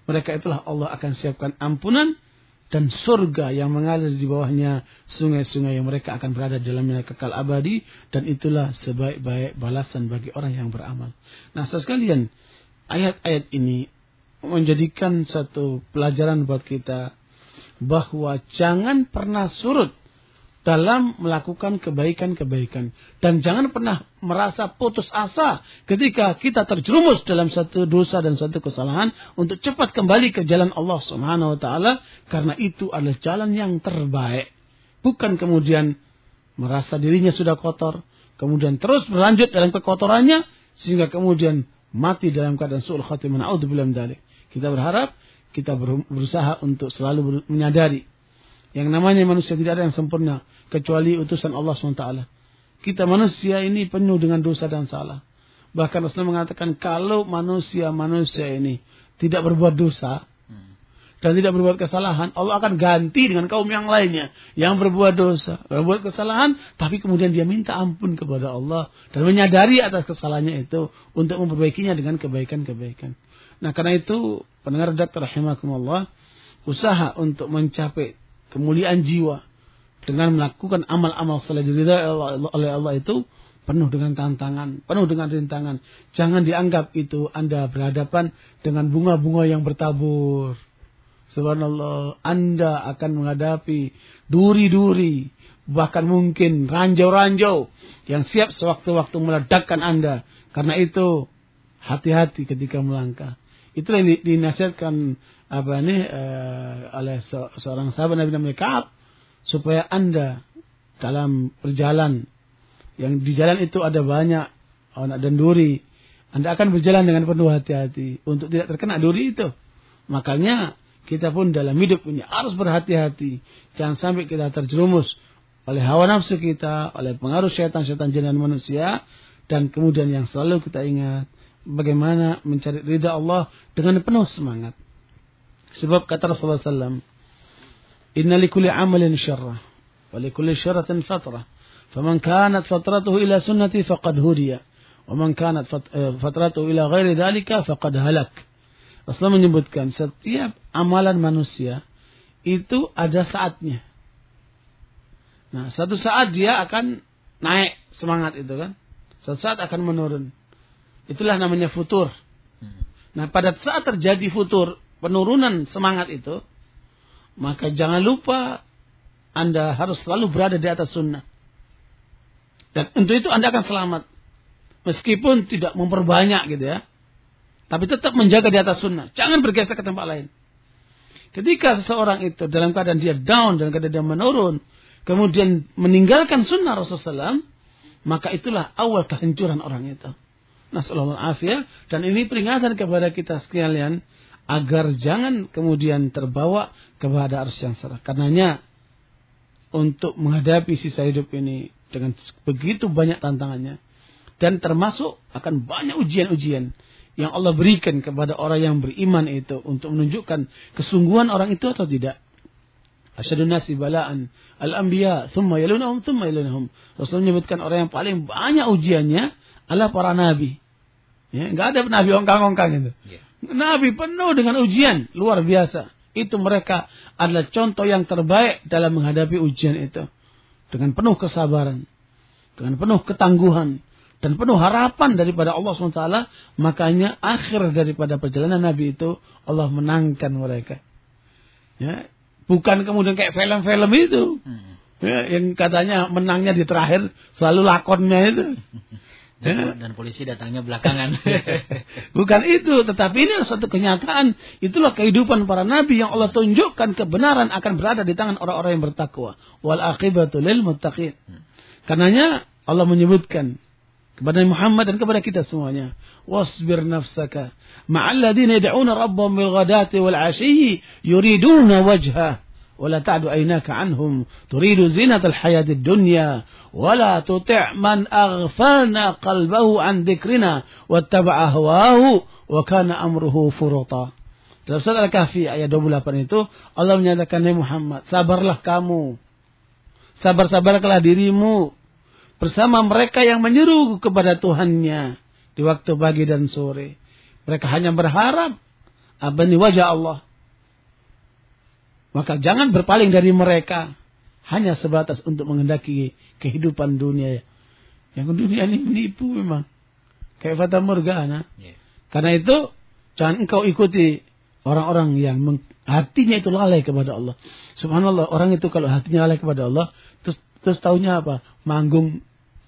Mereka itulah Allah akan siapkan ampunan dan surga yang mengalir di bawahnya sungai-sungai yang mereka akan berada dalamnya kekal abadi dan itulah sebaik-baik balasan bagi orang yang beramal. Nah, sekalian, ayat-ayat ini menjadikan satu pelajaran buat kita bahwa jangan pernah surut dalam melakukan kebaikan-kebaikan. Dan jangan pernah merasa putus asa ketika kita terjerumus dalam satu dosa dan satu kesalahan untuk cepat kembali ke jalan Allah Subhanahu wa taala karena itu adalah jalan yang terbaik. Bukan kemudian merasa dirinya sudah kotor, kemudian terus berlanjut dalam kekotorannya sehingga kemudian mati dalam keadaan su'ul khatimah. Kita berharap kita berusaha untuk selalu menyadari yang namanya manusia tidak ada yang sempurna kecuali utusan Allah SWT. Kita manusia ini penuh dengan dosa dan salah. Bahkan Rasulullah mengatakan kalau manusia-manusia ini tidak berbuat dosa dan tidak berbuat kesalahan, Allah akan ganti dengan kaum yang lainnya yang berbuat dosa, berbuat kesalahan, tapi kemudian dia minta ampun kepada Allah dan menyadari atas kesalahannya itu untuk memperbaikinya dengan kebaikan-kebaikan. Nah, karena itu pendengar dokter rahimakumullah, usaha untuk mencapai kemuliaan jiwa dengan melakukan amal-amal saleh oleh Allah itu penuh dengan tantangan, penuh dengan rintangan. Jangan dianggap itu Anda berhadapan dengan bunga-bunga yang bertabur. Subhanallah, Anda akan menghadapi duri-duri, bahkan mungkin ranjau-ranjau yang siap sewaktu-waktu meledakkan Anda. Karena itu, hati-hati ketika melangkah. Itu yang dinasihatkan apa nih uh, oleh se seorang sahabat Nabi namanya Kaab supaya Anda dalam perjalanan yang di jalan itu ada banyak anak dan duri, Anda akan berjalan dengan penuh hati-hati untuk tidak terkena duri itu. Makanya kita pun dalam hidup ini harus berhati-hati. Jangan sampai kita terjerumus oleh hawa nafsu kita, oleh pengaruh setan-setan jin dan manusia. Dan kemudian yang selalu kita ingat, bagaimana mencari ridha Allah dengan penuh semangat. Sebab kata Rasulullah SAW, Inna likulli amalin syarrah, wa likulli syarratin fatrah. Faman kanat fatratuhu ila sunnati faqad hudiya. Wa man kanat fatratuhu ila ghairi dhalika faqad halak. Rasulullah menyebutkan setiap amalan manusia itu ada saatnya. Nah, satu saat dia akan naik semangat itu kan. Suatu saat akan menurun. Itulah namanya futur. Hmm. Nah, pada saat terjadi futur, penurunan semangat itu, maka jangan lupa Anda harus selalu berada di atas sunnah. Dan untuk itu Anda akan selamat. Meskipun tidak memperbanyak gitu ya. Tapi tetap menjaga di atas sunnah. Jangan bergeser ke tempat lain. Ketika seseorang itu dalam keadaan dia down, dalam keadaan dia menurun, kemudian meninggalkan sunnah Rasulullah SAW, maka itulah awal kehancuran orang itu. Nasallallahu ya. Dan ini peringatan kepada kita sekalian agar jangan kemudian terbawa kepada arus yang salah. Karenanya untuk menghadapi sisa hidup ini dengan begitu banyak tantangannya dan termasuk akan banyak ujian-ujian yang Allah berikan kepada orang yang beriman itu untuk menunjukkan kesungguhan orang itu atau tidak. Asyadun nasi balaan al-anbiya thumma yalunahum thumma yalunahum. Rasul menyebutkan orang yang paling banyak ujiannya adalah para nabi. Ya, enggak ada nabi ongkang-ongkang itu. Yeah. Nabi penuh dengan ujian luar biasa. Itu mereka adalah contoh yang terbaik dalam menghadapi ujian itu. Dengan penuh kesabaran. Dengan penuh ketangguhan dan penuh harapan daripada Allah SWT, makanya akhir daripada perjalanan Nabi itu Allah menangkan mereka. Ya, bukan kemudian kayak film-film itu. Hmm. Ya, yang katanya menangnya di terakhir selalu lakonnya itu. (laughs) Dan, polisi datangnya belakangan. (laughs) Bukan itu, tetapi ini satu kenyataan. Itulah kehidupan para nabi yang Allah tunjukkan kebenaran akan berada di tangan orang-orang yang bertakwa. Wal akibatu lil muttaqin. Karenanya Allah menyebutkan kepada Muhammad dan kepada kita semuanya. Wasbir nafsaka ma'alladina yad'una rabbahum bil ghadati wal 'ashyi yuriduna wajha ولا تعد عيناك عنهم تريد زينة الحياة الدنيا ولا تطع من أغفلنا قلبه عن ذكرنا واتبع هواه وكان أمره فرطا Dalam surat Al-Kahfi ayat 28 itu Allah menyatakan Muhammad, sabarlah kamu. Sabar-sabarlah dirimu bersama mereka yang menyeru kepada Tuhannya di waktu pagi dan sore. Mereka hanya berharap abani wajah Allah. maka jangan berpaling dari mereka hanya sebatas untuk mengendaki kehidupan dunia. Yang dunia ini menipu memang. Kayak Fata Morgana. Yeah. Karena itu jangan engkau ikuti orang-orang yang hatinya itu lalai kepada Allah. Subhanallah, orang itu kalau hatinya lalai kepada Allah, terus terus tahunya apa? Manggung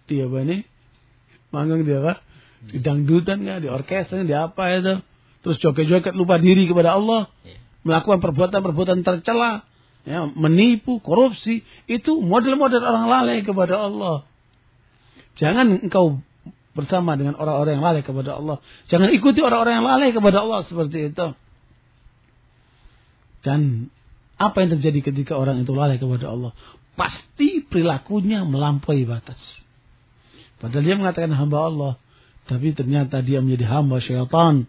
di apa ini manggung di apa di dangdutan ya di orkestra di apa itu terus joget-joget lupa diri kepada Allah iya. Melakukan perbuatan-perbuatan tercela ya menipu korupsi itu model-model orang lalai kepada Allah jangan engkau bersama dengan orang-orang yang lalai kepada Allah jangan ikuti orang-orang yang lalai kepada Allah seperti itu dan apa yang terjadi ketika orang itu lalai kepada Allah pasti perilakunya melampaui batas Padahal dia mengatakan hamba Allah. Tapi ternyata dia menjadi hamba syaitan.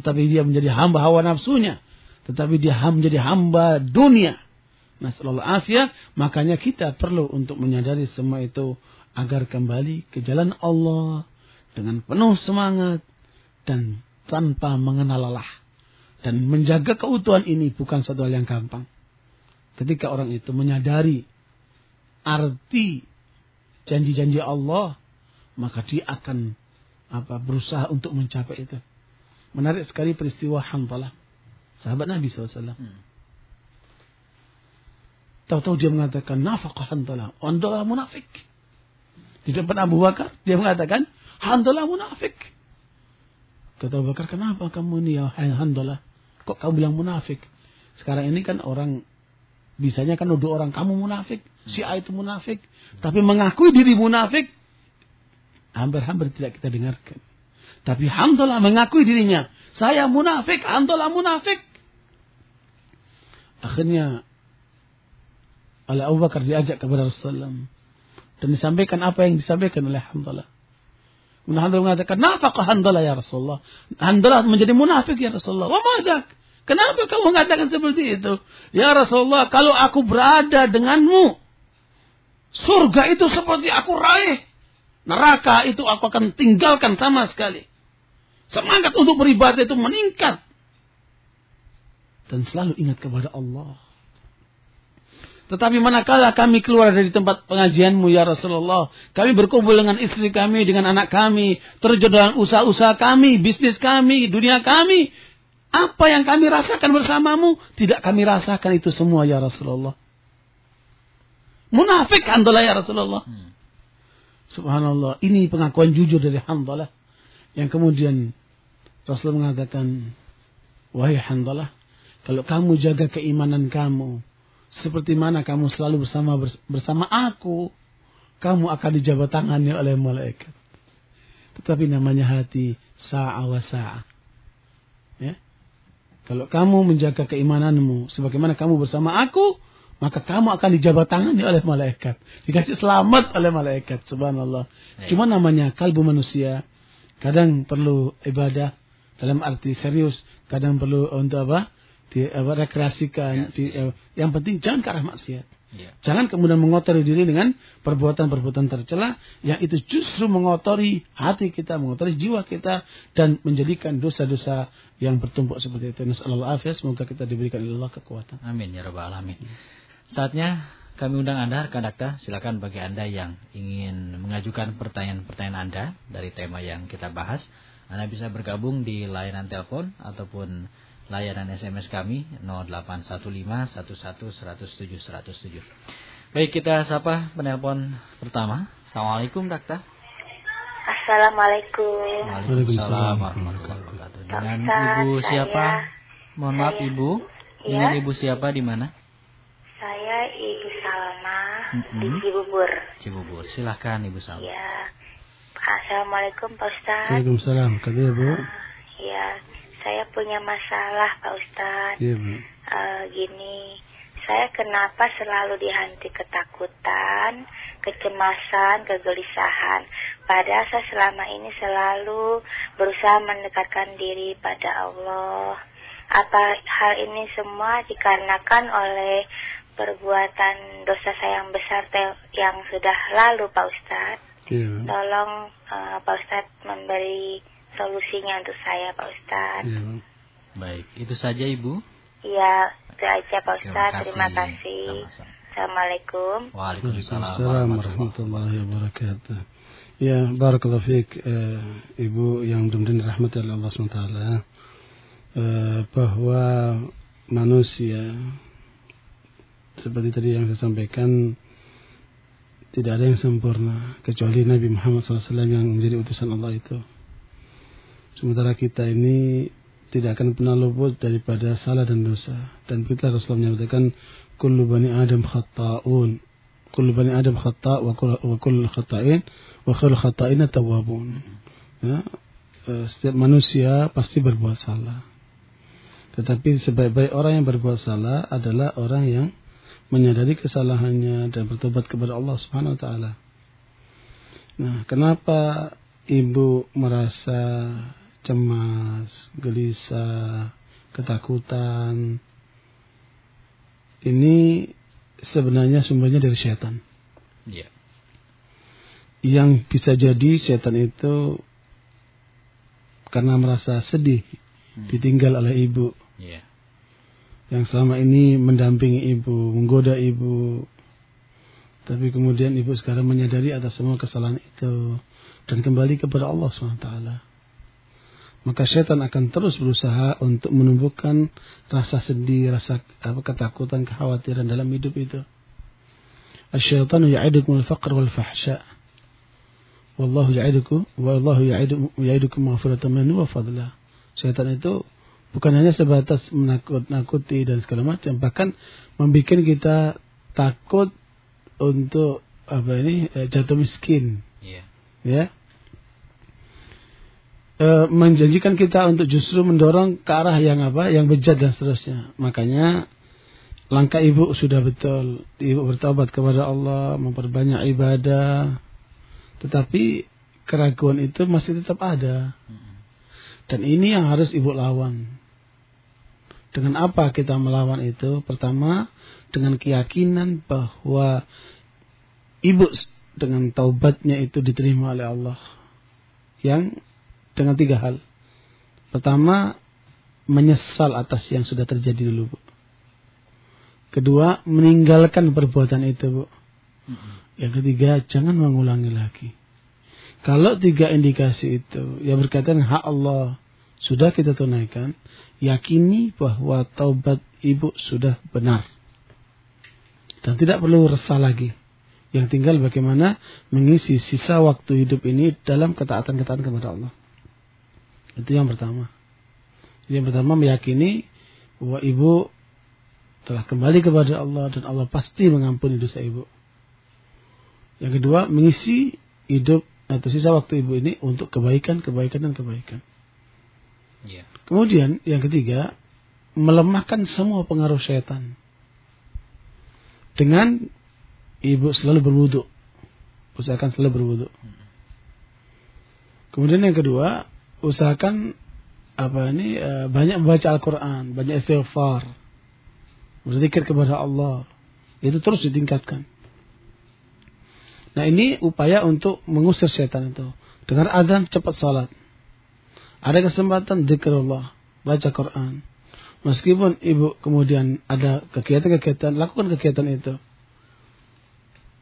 Tetapi dia menjadi hamba hawa nafsunya. Tetapi dia menjadi hamba dunia. Nasallahu afiyah. Makanya kita perlu untuk menyadari semua itu. Agar kembali ke jalan Allah. Dengan penuh semangat. Dan tanpa mengenal lelah. Dan menjaga keutuhan ini bukan suatu hal yang gampang. Ketika orang itu menyadari arti janji-janji Allah maka dia akan apa berusaha untuk mencapai itu. Menarik sekali peristiwa Hanzalah, sahabat Nabi SAW. Hmm. Tahu-tahu dia mengatakan nafkah Hanzalah, Hanzalah munafik. Di depan Abu Bakar dia mengatakan Hanzalah munafik. Kata Abu Bakar, kenapa kamu ini ya Hanzalah? Kok kamu bilang munafik? Sekarang ini kan orang bisanya kan nuduh orang kamu munafik, si A itu munafik, tapi mengakui diri munafik hampir-hampir tidak kita dengarkan. Tapi Hamdalah mengakui dirinya, saya munafik, Hamdalah munafik. Akhirnya oleh Abu Bakar diajak kepada Rasulullah dan disampaikan apa yang disampaikan oleh Hamdalah. Kemudian Hamdalah mengatakan, nafkah Hamdalah ya Rasulullah. Hamdalah menjadi munafik ya Rasulullah. Wa madak? Kenapa kamu mengatakan seperti itu? Ya Rasulullah, kalau aku berada denganmu, surga itu seperti aku raih neraka itu aku akan tinggalkan sama sekali. Semangat untuk beribadah itu meningkat. Dan selalu ingat kepada Allah. Tetapi manakala kami keluar dari tempat pengajianmu ya Rasulullah. Kami berkumpul dengan istri kami, dengan anak kami. Terjun dalam usaha-usaha kami, bisnis kami, dunia kami. Apa yang kami rasakan bersamamu, tidak kami rasakan itu semua ya Rasulullah. Munafik Handalah ya Rasulullah. Hmm. Subhanallah. Ini pengakuan jujur dari Handalah. Yang kemudian Rasul mengatakan, Wahai Handalah, kalau kamu jaga keimanan kamu, seperti mana kamu selalu bersama bersama aku, kamu akan dijabat tangannya oleh malaikat. Tetapi namanya hati sa'a wa sa'a. Ya. Kalau kamu menjaga keimananmu sebagaimana kamu bersama aku, maka kamu akan dijabat tangannya oleh malaikat. Dikasih selamat oleh malaikat. Subhanallah. Ya. Cuma namanya kalbu manusia. Kadang perlu ibadah dalam arti serius. Kadang perlu untuk apa? Di apa, rekreasikan. Ya, di, uh, yang penting jangan ke arah maksiat. Ya. Jangan kemudian mengotori diri dengan perbuatan-perbuatan tercela yang itu justru mengotori hati kita, mengotori jiwa kita dan menjadikan dosa-dosa yang bertumpuk seperti itu. Nasallahu afiyah, semoga kita diberikan Allah kekuatan. Amin ya rabbal alamin. Saatnya kami undang Anda rekan dakta, silakan bagi Anda yang ingin mengajukan pertanyaan-pertanyaan Anda dari tema yang kita bahas, Anda bisa bergabung di layanan telepon ataupun layanan SMS kami 0815 Baik, kita sapa penelpon pertama. Assalamualaikum, Dakta. Assalamualaikum. Waalaikumsalam warahmatullahi wabarakatuh. Dengan Ibu siapa? Mohon maaf Ibu. Ya. Dengan Ibu siapa di mana? Saya Ibu Salma mm -hmm. di Cibubur. Cibubur. Silahkan Ibu Salma. Ya. Assalamualaikum Pak Ustaz. Waalaikumsalam. Kata Bu. Uh, ya, saya punya masalah Pak Ustadz. Iya, Bu. Uh, gini, saya kenapa selalu dihanti ketakutan, kecemasan, kegelisahan. Padahal saya selama ini selalu berusaha mendekatkan diri pada Allah. Apa hal ini semua dikarenakan oleh perbuatan dosa saya yang besar yang sudah lalu Pak Ustadz? Yeah. Tolong uh, Pak Ustadz memberi solusinya untuk saya Pak Ustadz. Ya. Baik, itu saja Ibu. Iya, itu aja Pak Ustadz. Terima kasih. Sama -sama. Assalamualaikum. Waalaikumsalam warahmatullahi wabarakatuh. Ya, barakallahu fiik eh, Ibu yang mudah-mudahan rahmati Allah SWT eh, bahwa manusia seperti tadi yang saya sampaikan tidak ada yang sempurna kecuali Nabi Muhammad SAW yang menjadi utusan Allah itu. Sementara kita ini tidak akan pernah luput daripada salah dan dosa. Dan kita Rasulullah menyatakan kullu bani Adam khata'un. Kullu bani Adam khata' wa kullu khata'in wa kullu khata'in tawabun. Ya, e, setiap manusia pasti berbuat salah. Tetapi sebaik-baik orang yang berbuat salah adalah orang yang menyadari kesalahannya dan bertobat kepada Allah Subhanahu wa taala. Nah, kenapa ibu merasa cemas, gelisah, ketakutan. Ini sebenarnya sumbernya dari setan. Yeah. Yang bisa jadi setan itu karena merasa sedih hmm. ditinggal oleh ibu. Yeah. Yang selama ini mendampingi ibu, menggoda ibu. Tapi kemudian ibu sekarang menyadari atas semua kesalahan itu dan kembali kepada Allah SWT maka setan akan terus berusaha untuk menumbuhkan rasa sedih, rasa apa, ketakutan, kekhawatiran dalam hidup itu. Asy-syaitanu ya'idukum al-faqr wal fahsya. Wallahu ya'idukum wallahu ya'idukum maghfiratan minhu wa fadla. Setan itu bukan hanya sebatas menakut-nakuti dan segala macam, bahkan membuat kita takut untuk apa ini eh, jatuh miskin. Yeah. Ya e, menjanjikan kita untuk justru mendorong ke arah yang apa, yang bejat dan seterusnya. Makanya langkah ibu sudah betul, ibu bertobat kepada Allah, memperbanyak ibadah, tetapi keraguan itu masih tetap ada. Dan ini yang harus ibu lawan. Dengan apa kita melawan itu? Pertama, dengan keyakinan bahwa ibu dengan taubatnya itu diterima oleh Allah. Yang dengan tiga hal. Pertama, menyesal atas yang sudah terjadi dulu. Kedua, meninggalkan perbuatan itu, Bu. Yang ketiga, jangan mengulangi lagi. Kalau tiga indikasi itu, ya berkaitan hak Allah, sudah kita tunaikan, yakini bahwa taubat ibu sudah benar. Dan tidak perlu resah lagi. Yang tinggal bagaimana mengisi sisa waktu hidup ini dalam ketaatan-ketaatan kepada Allah. Itu yang pertama. Yang pertama meyakini bahwa ibu telah kembali kepada Allah dan Allah pasti mengampuni dosa ibu. Yang kedua, mengisi hidup atau sisa waktu ibu ini untuk kebaikan, kebaikan dan kebaikan. Yeah. Kemudian yang ketiga, melemahkan semua pengaruh setan. Dengan ibu selalu berwudu. Usahakan selalu berwudu. Kemudian yang kedua, usahakan apa ini eh, banyak membaca Al-Qur'an, banyak istighfar. Berzikir kepada Allah. Itu terus ditingkatkan. Nah, ini upaya untuk mengusir setan itu. Dengar adzan cepat salat. Ada kesempatan zikrullah, baca Quran. Meskipun ibu kemudian ada kegiatan-kegiatan, lakukan kegiatan itu.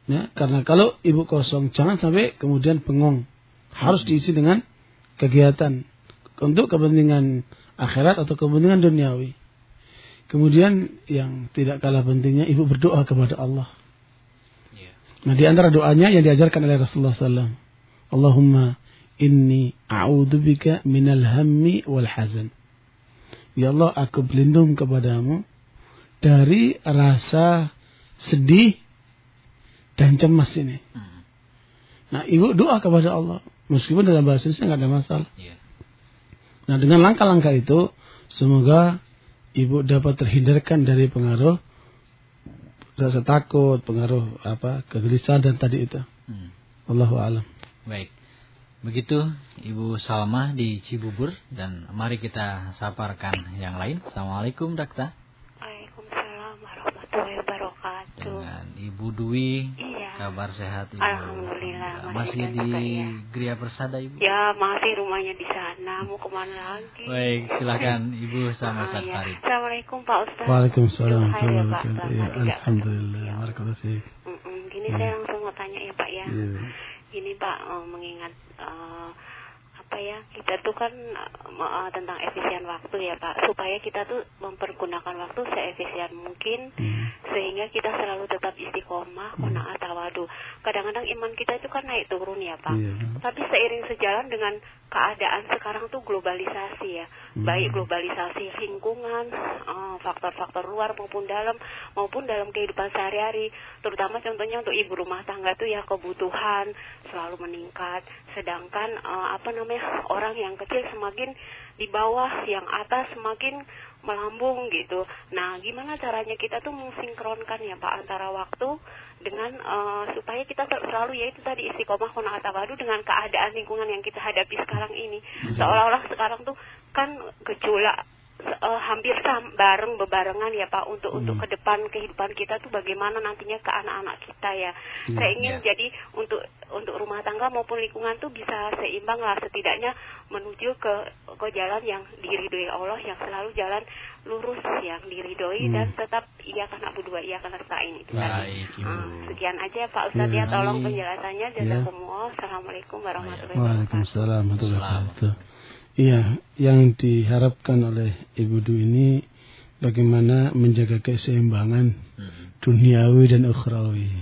Ya, karena kalau ibu kosong, jangan sampai kemudian bengong. Harus diisi dengan kegiatan untuk kepentingan akhirat atau kepentingan duniawi. Kemudian yang tidak kalah pentingnya ibu berdoa kepada Allah. Ya. Nah di antara doanya yang diajarkan oleh Rasulullah SAW. Allahumma inni a'udzubika minal hammi wal hazan. Ya Allah aku berlindung kepadamu dari rasa sedih dan cemas ini. Hmm. Nah, ibu doa kepada Allah. Meskipun dalam bahasa Indonesia nggak ada masalah. Yeah. Nah, dengan langkah-langkah itu, semoga ibu dapat terhindarkan dari pengaruh rasa takut, pengaruh apa kegelisahan dan tadi itu. Hmm. Allahu alam. Baik. Begitu Ibu Salma di Cibubur dan mari kita saparkan yang lain. Assalamualaikum, Dakta. Waalaikumsalam warahmatullahi wabarakatuh. Dengan Ibu Dwi. Iya Kabar sehat Ibu. Alhamdulillah. Masih, masih di ya. Gria Persada Ibu? Ya, masih rumahnya di sana. Mau ke mana lagi? Baik, silakan (laughs) Ibu sama Ustaz ya. Farid. Assalamualaikum Pak Ustaz. Waalaikumsalam. Ya, Pak. Ya, Alhamdulillah. Ya. Barakallahu Gini hmm. saya langsung mau tanya ya Pak ya. Yeah. Gini Pak, uh, mengingat uh, apa ya kita tuh kan uh, tentang efisien waktu ya Pak supaya kita tuh mempergunakan waktu seefisien mungkin hmm. sehingga kita selalu tetap istiqomah hmm. tawadu kadang-kadang iman kita itu kan naik turun ya Pak yeah. tapi seiring sejalan dengan keadaan sekarang tuh globalisasi ya. Baik globalisasi lingkungan faktor-faktor uh, luar maupun dalam maupun dalam kehidupan sehari-hari. Terutama contohnya untuk ibu rumah tangga tuh ya kebutuhan selalu meningkat. Sedangkan uh, apa namanya orang yang kecil semakin di bawah, yang atas semakin melambung gitu. Nah, gimana caranya kita tuh mensinkronkan ya Pak antara waktu dengan uh, supaya kita selalu yaitu tadi istiqomah kona atawadu dengan keadaan lingkungan yang kita hadapi sekarang ini. Hmm. Seolah-olah sekarang tuh kan gejolak uh, hampir sam bareng bebarengan ya Pak untuk hmm. untuk ke depan kehidupan kita tuh bagaimana nantinya ke anak-anak kita ya. Hmm, Saya ingin yeah. jadi untuk untuk rumah tangga maupun lingkungan tuh bisa seimbang lah setidaknya menuju ke ke jalan yang diridhoi Allah yang selalu jalan lurus yang diridhoi hmm. dan tetap iya karena berdua iya karena ini itu Baik, tadi. Uh, sekian aja ya Pak Ustadz ya, ya tolong penjelasannya jazakumullah. Yeah. Assalamualaikum warahmatullahi wabarakatuh. Waalaikumsalam warahmatullahi wabarakatuh. Iya, yang diharapkan oleh Ibu Du ini bagaimana menjaga keseimbangan hmm. duniawi dan ukhrawi.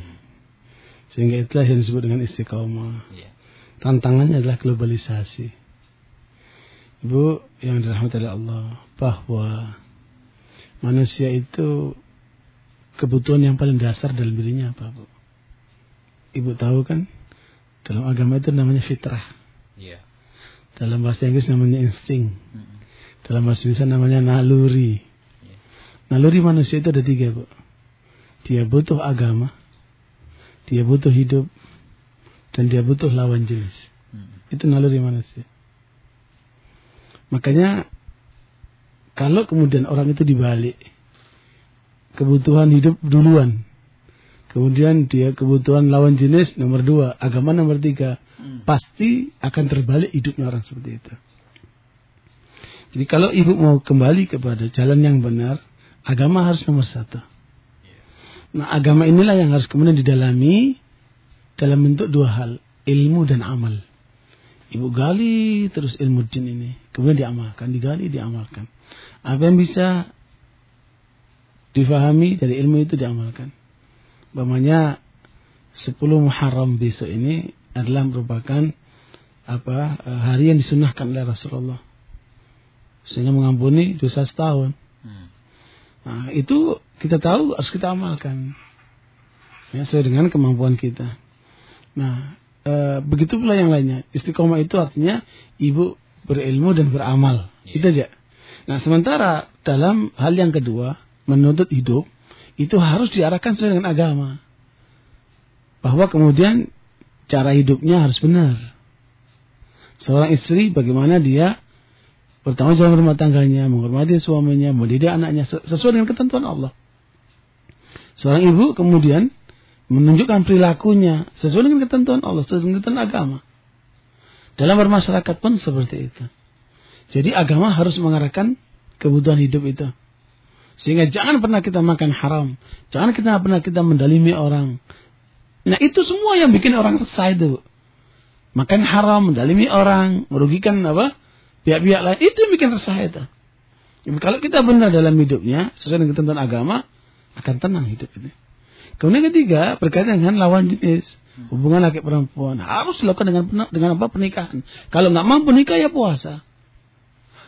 Sehingga itulah yang disebut dengan istiqomah. Yeah. Tantangannya adalah globalisasi. Ibu yang dirahmati oleh Allah bahwa manusia itu kebutuhan yang paling dasar dalam dirinya apa, Bu? Ibu tahu kan dalam agama itu namanya fitrah. Dalam bahasa Inggris namanya insting. Dalam bahasa Indonesia namanya naluri. Naluri manusia itu ada tiga, Bu. Dia butuh agama, dia butuh hidup, dan dia butuh lawan jenis. Itu naluri manusia. Makanya kalau kemudian orang itu dibalik, kebutuhan hidup duluan, kemudian dia kebutuhan lawan jenis nomor dua, agama nomor tiga, hmm. pasti akan terbalik hidupnya orang seperti itu. Jadi kalau ibu mau kembali kepada jalan yang benar, agama harus nomor satu. Nah, agama inilah yang harus kemudian didalami dalam bentuk dua hal, ilmu dan amal. Ibu gali terus ilmu jin ini, kemudian diamalkan, digali, diamalkan. Apa yang bisa difahami dari ilmu itu diamalkan. Bapaknya 10 Muharram besok ini adalah merupakan apa eh, hari yang disunahkan oleh Rasulullah sehingga mengampuni dosa setahun. Hmm. Nah, itu kita tahu harus kita amalkan ya sesuai dengan kemampuan kita. Nah, e, begitu pula yang lainnya. Istiqomah itu artinya ibu berilmu dan beramal. Yeah. Itu aja. Nah, sementara dalam hal yang kedua, menuntut hidup itu harus diarahkan sesuai dengan agama. Bahwa kemudian cara hidupnya harus benar. Seorang istri bagaimana dia pertama jalan rumah tangganya, menghormati suaminya, mendidik anaknya sesuai dengan ketentuan Allah. Seorang ibu kemudian menunjukkan perilakunya sesuai dengan ketentuan Allah, sesuai dengan ketentuan agama. Dalam bermasyarakat pun seperti itu. Jadi agama harus mengarahkan kebutuhan hidup itu. Sehingga jangan pernah kita makan haram. Jangan kita pernah kita mendalimi orang. Nah itu semua yang bikin orang resah itu. Makan haram, mendalimi orang, merugikan apa? Pihak-pihak lain. Itu yang bikin resah itu. Jadi, kalau kita benar dalam hidupnya, sesuai dengan ketentuan agama, akan tenang hidup ini. Kemudian ketiga, berkaitan dengan lawan jenis. Hubungan laki perempuan harus dilakukan dengan dengan apa pernikahan. Kalau nggak mampu nikah ya puasa.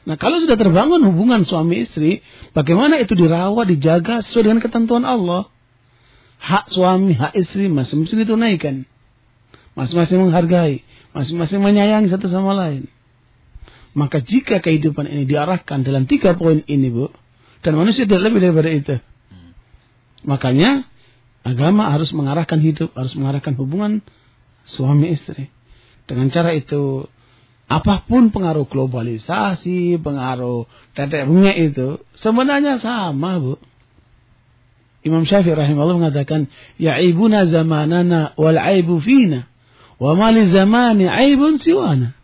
Nah kalau sudah terbangun hubungan suami istri, bagaimana itu dirawat, dijaga sesuai dengan ketentuan Allah. Hak suami, hak istri masing-masing ditunaikan. Masing-masing menghargai, masing-masing menyayangi satu sama lain. Maka jika kehidupan ini diarahkan dalam tiga poin ini, Bu, dan manusia tidak lebih daripada itu. Makanya agama harus mengarahkan hidup, harus mengarahkan hubungan suami istri. Dengan cara itu apa pun pengaruh globalisasi, pengaruh tetek bengek itu sebenarnya sama, Bu. Imam Syafi'i rahimahullah mengatakan, "Ya ibuna zamanana wal aibu fina, wa ma li zamani aibun siwana."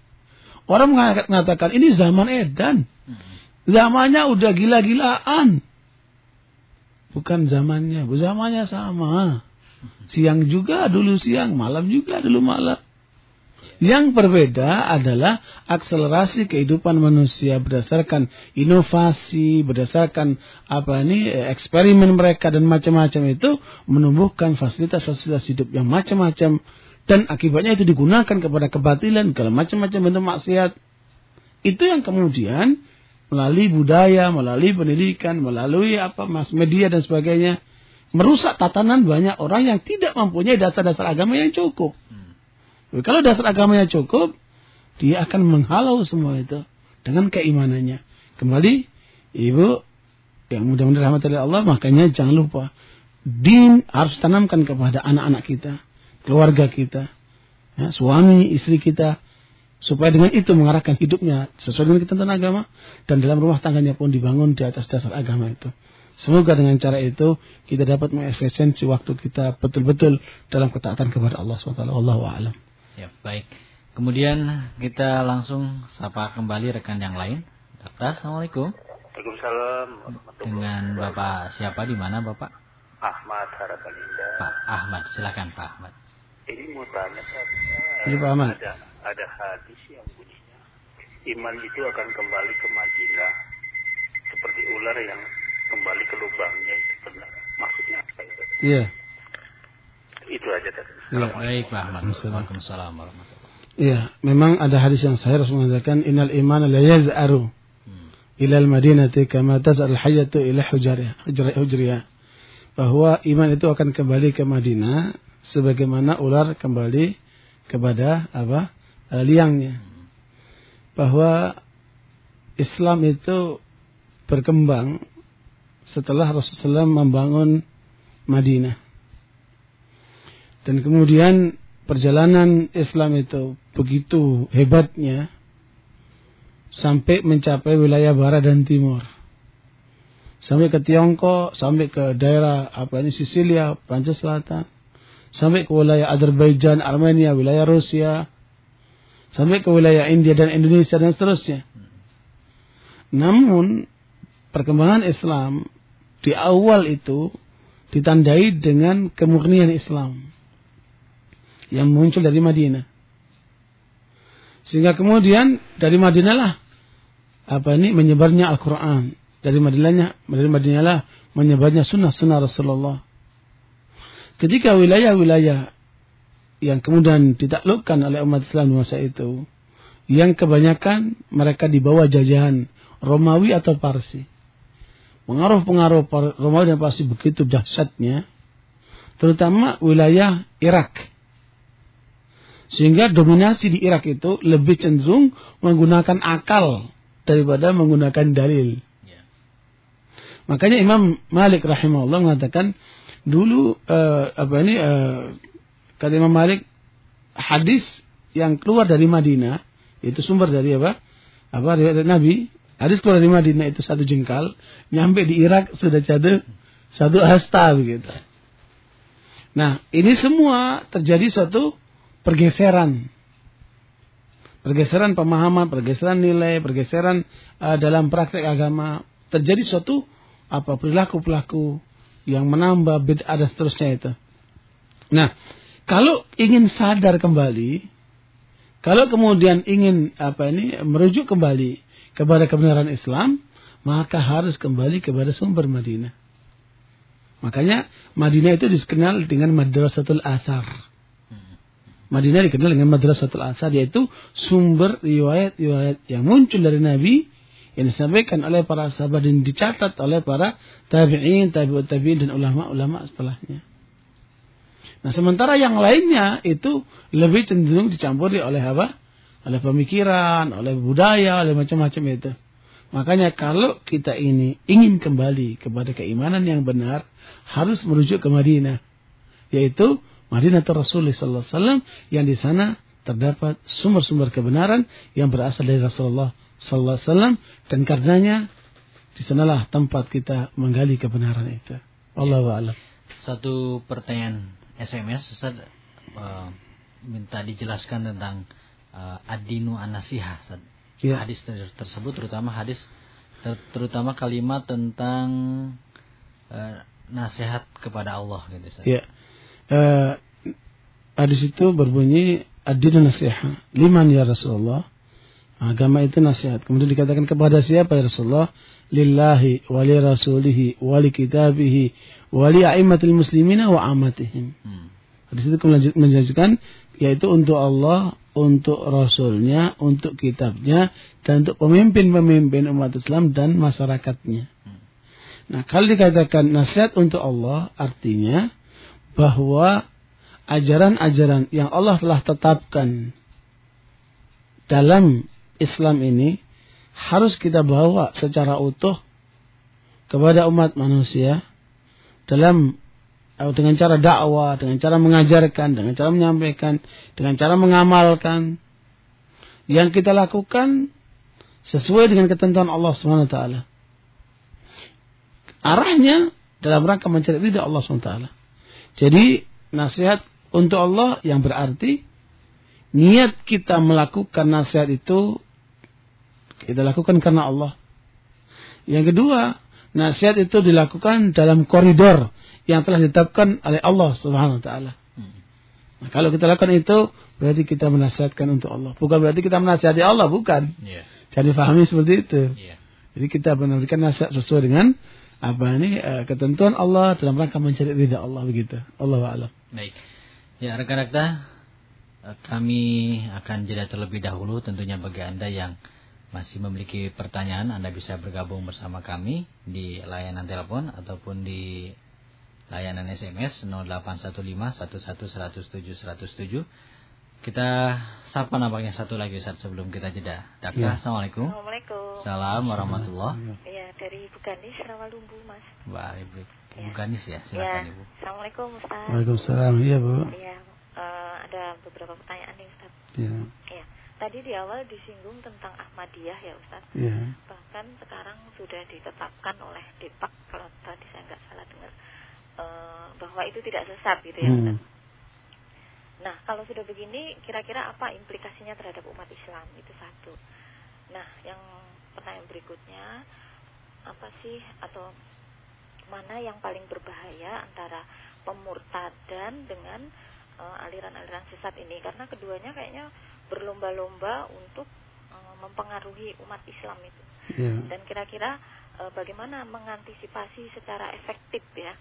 Orang mengatakan ini zaman edan. Zamannya udah gila-gilaan. Bukan zamannya, bu zamannya sama. Siang juga dulu siang, malam juga dulu malam. Yang berbeda adalah akselerasi kehidupan manusia berdasarkan inovasi, berdasarkan apa ini eksperimen mereka dan macam-macam itu menumbuhkan fasilitas-fasilitas hidup yang macam-macam dan akibatnya itu digunakan kepada kebatilan, kalau macam-macam bentuk maksiat. Itu yang kemudian melalui budaya, melalui pendidikan, melalui apa mas media dan sebagainya merusak tatanan banyak orang yang tidak mempunyai dasar-dasar agama yang cukup. Kalau dasar agamanya cukup, dia akan menghalau semua itu dengan keimanannya. Kembali, ibu yang mudah-mudahan rahmat oleh Allah, makanya jangan lupa din harus tanamkan kepada anak-anak kita, keluarga kita, ya, suami, istri kita, supaya dengan itu mengarahkan hidupnya sesuai dengan ketentuan agama dan dalam rumah tangganya pun dibangun di atas dasar agama itu. Semoga dengan cara itu kita dapat mengefisiensi waktu kita betul-betul dalam ketaatan kepada Allah SWT. Allahu a'lam. Ya, baik. Kemudian kita langsung sapa kembali rekan yang lain. Dokter, Assalamualaikum. Waalaikumsalam. Dengan Bapak siapa di mana Bapak? Ahmad Harapan Indah. Pak Ahmad, silakan Pak Ahmad. Ini mau tanya Pak. Ini Pak Ahmad. Ada, ada hadis yang bunyinya. Iman itu akan kembali ke Madinah. Seperti ular yang kembali ke lubangnya. Itu benar. Maksudnya apa itu? Iya. Itu aja tadi. Ya, baik Pak Ahmad. Waalaikumsalam warahmatullahi Iya, memang ada hadis yang saya harus mengatakan innal iman la yaz'aru hmm. ila al-madinati kama tas'al hayatu ila hujriha hujriha. Bahwa iman itu akan kembali ke Madinah sebagaimana ular kembali kepada apa? Eh, liangnya. Hmm. Bahwa Islam itu berkembang setelah Rasulullah membangun Madinah. Dan kemudian perjalanan Islam itu begitu hebatnya sampai mencapai wilayah barat dan timur. Sampai ke Tiongkok, sampai ke daerah apa ini Sisilia, Prancis Selatan, sampai ke wilayah Azerbaijan, Armenia, wilayah Rusia, sampai ke wilayah India dan Indonesia dan seterusnya. Namun perkembangan Islam di awal itu ditandai dengan kemurnian Islam yang muncul dari Madinah. Sehingga kemudian dari Madinah lah apa ini menyebarnya Al-Quran. Dari Madinahnya, dari Madinah lah menyebarnya sunnah-sunnah Rasulullah. Ketika wilayah-wilayah yang kemudian ditaklukkan oleh umat Islam masa itu, yang kebanyakan mereka di bawah jajahan Romawi atau Parsi. Pengaruh-pengaruh Romawi dan Parsi begitu dahsyatnya, terutama wilayah Irak. Sehingga dominasi di Irak itu lebih cenderung menggunakan akal daripada menggunakan dalil. Ya. Makanya Imam Malik rahimahullah mengatakan dulu uh, apa ini uh, kata Imam Malik hadis yang keluar dari Madinah itu sumber dari apa? Apa riwayat Nabi Hadis keluar dari Madinah itu satu jengkal, nyampe di Irak sudah jadi satu hasta begitu. Nah, ini semua terjadi suatu pergeseran. Pergeseran pemahaman, pergeseran nilai, pergeseran uh, dalam praktek agama. Terjadi suatu apa perilaku-perilaku yang menambah bid'ah dan seterusnya itu. Nah, kalau ingin sadar kembali, kalau kemudian ingin apa ini merujuk kembali kepada kebenaran Islam, maka harus kembali kepada sumber Madinah. Makanya Madinah itu dikenal dengan Madrasatul Asar. Madinah dikenal dengan Madrasatul Asar yaitu sumber riwayat-riwayat yang muncul dari Nabi yang disampaikan oleh para sahabat dan dicatat oleh para tabi'in, tabi'ut tabi'in dan ulama-ulama setelahnya. Nah, sementara yang lainnya itu lebih cenderung dicampuri oleh apa? oleh pemikiran, oleh budaya, oleh macam-macam itu. Makanya kalau kita ini ingin kembali kepada keimanan yang benar, harus merujuk ke Madinah. Yaitu Madinah Rasulullah Sallallahu Alaihi Wasallam yang di sana terdapat sumber-sumber kebenaran yang berasal dari Rasulullah Sallallahu Alaihi Wasallam dan karenanya di sanalah tempat kita menggali kebenaran itu. Allah ya. alam. Satu pertanyaan SMS Ustaz uh, minta dijelaskan tentang uh, ad-dinu an-nasihah. Ya. Hadis tersebut terutama hadis ter terutama kalimat tentang uh, nasihat kepada Allah gitu Ustaz. Ya. Uh, hadis itu berbunyi ad-dinu nasihat. Liman ya Rasulullah? Agama itu nasihat. Kemudian dikatakan kepada siapa ya Rasulullah? Lillahi wa li rasulihi wa li kitabihi wa li a'immatil muslimina wa amatihim. Hmm. Hadis itu menjelaskan yaitu untuk Allah, untuk Rasulnya, untuk kitabnya, dan untuk pemimpin-pemimpin umat Islam dan masyarakatnya. Nah, kalau dikatakan nasihat untuk Allah, artinya bahwa ajaran-ajaran yang Allah telah tetapkan dalam Islam ini harus kita bawa secara utuh kepada umat manusia dalam dengan cara dakwah, dengan cara mengajarkan, dengan cara menyampaikan, dengan cara mengamalkan yang kita lakukan sesuai dengan ketentuan Allah Subhanahu taala. Arahnya dalam rangka mencari ridha Allah Subhanahu taala. Jadi nasihat untuk Allah yang berarti niat kita melakukan nasihat itu kita lakukan karena Allah. Yang kedua, nasihat itu dilakukan dalam koridor yang telah ditetapkan oleh Allah Subhanahu wa taala. Nah, kalau kita lakukan itu berarti kita menasihatkan untuk Allah. Bukan berarti kita menasihati Allah, bukan. Yeah. Jadi pahami seperti itu. Yeah. Jadi kita memberikan nasihat sesuai dengan apa ini uh, ketentuan Allah dalam rangka mencari ridha Allah begitu. Allah a'lam. Baik. Ya, rekan-rekan eh, kami akan jeda terlebih dahulu tentunya bagi Anda yang masih memiliki pertanyaan Anda bisa bergabung bersama kami di layanan telepon ataupun di layanan SMS 0815 Kita sapa nampaknya satu lagi saat sebelum kita jeda. Daka, ya. Assalamualaikum. Assalamualaikum. Salam warahmatullah. Iya, dari Ibu Ganis Rawalumbu, Mas. Wah, Ibu, Ibu ya. Ganis ya, silakan ya. Ibu. Assalamualaikum, Ustaz. Waalaikumsalam, iya, Bu. Iya, uh, ada beberapa pertanyaan nih, Ustaz. Iya. Iya. Tadi di awal disinggung tentang Ahmadiyah ya Ustaz. Iya. Bahkan sekarang sudah ditetapkan oleh Depak kalau tadi saya nggak salah dengar uh, bahwa itu tidak sesat gitu ya hmm. Nah kalau sudah begini kira-kira apa implikasinya terhadap umat Islam itu satu. Nah yang pertanyaan berikutnya apa sih atau mana yang paling berbahaya antara pemurtadan dengan uh, aliran-aliran sesat ini karena keduanya kayaknya berlomba-lomba untuk uh, mempengaruhi umat Islam itu. Yeah. Dan kira-kira uh, bagaimana mengantisipasi secara efektif ya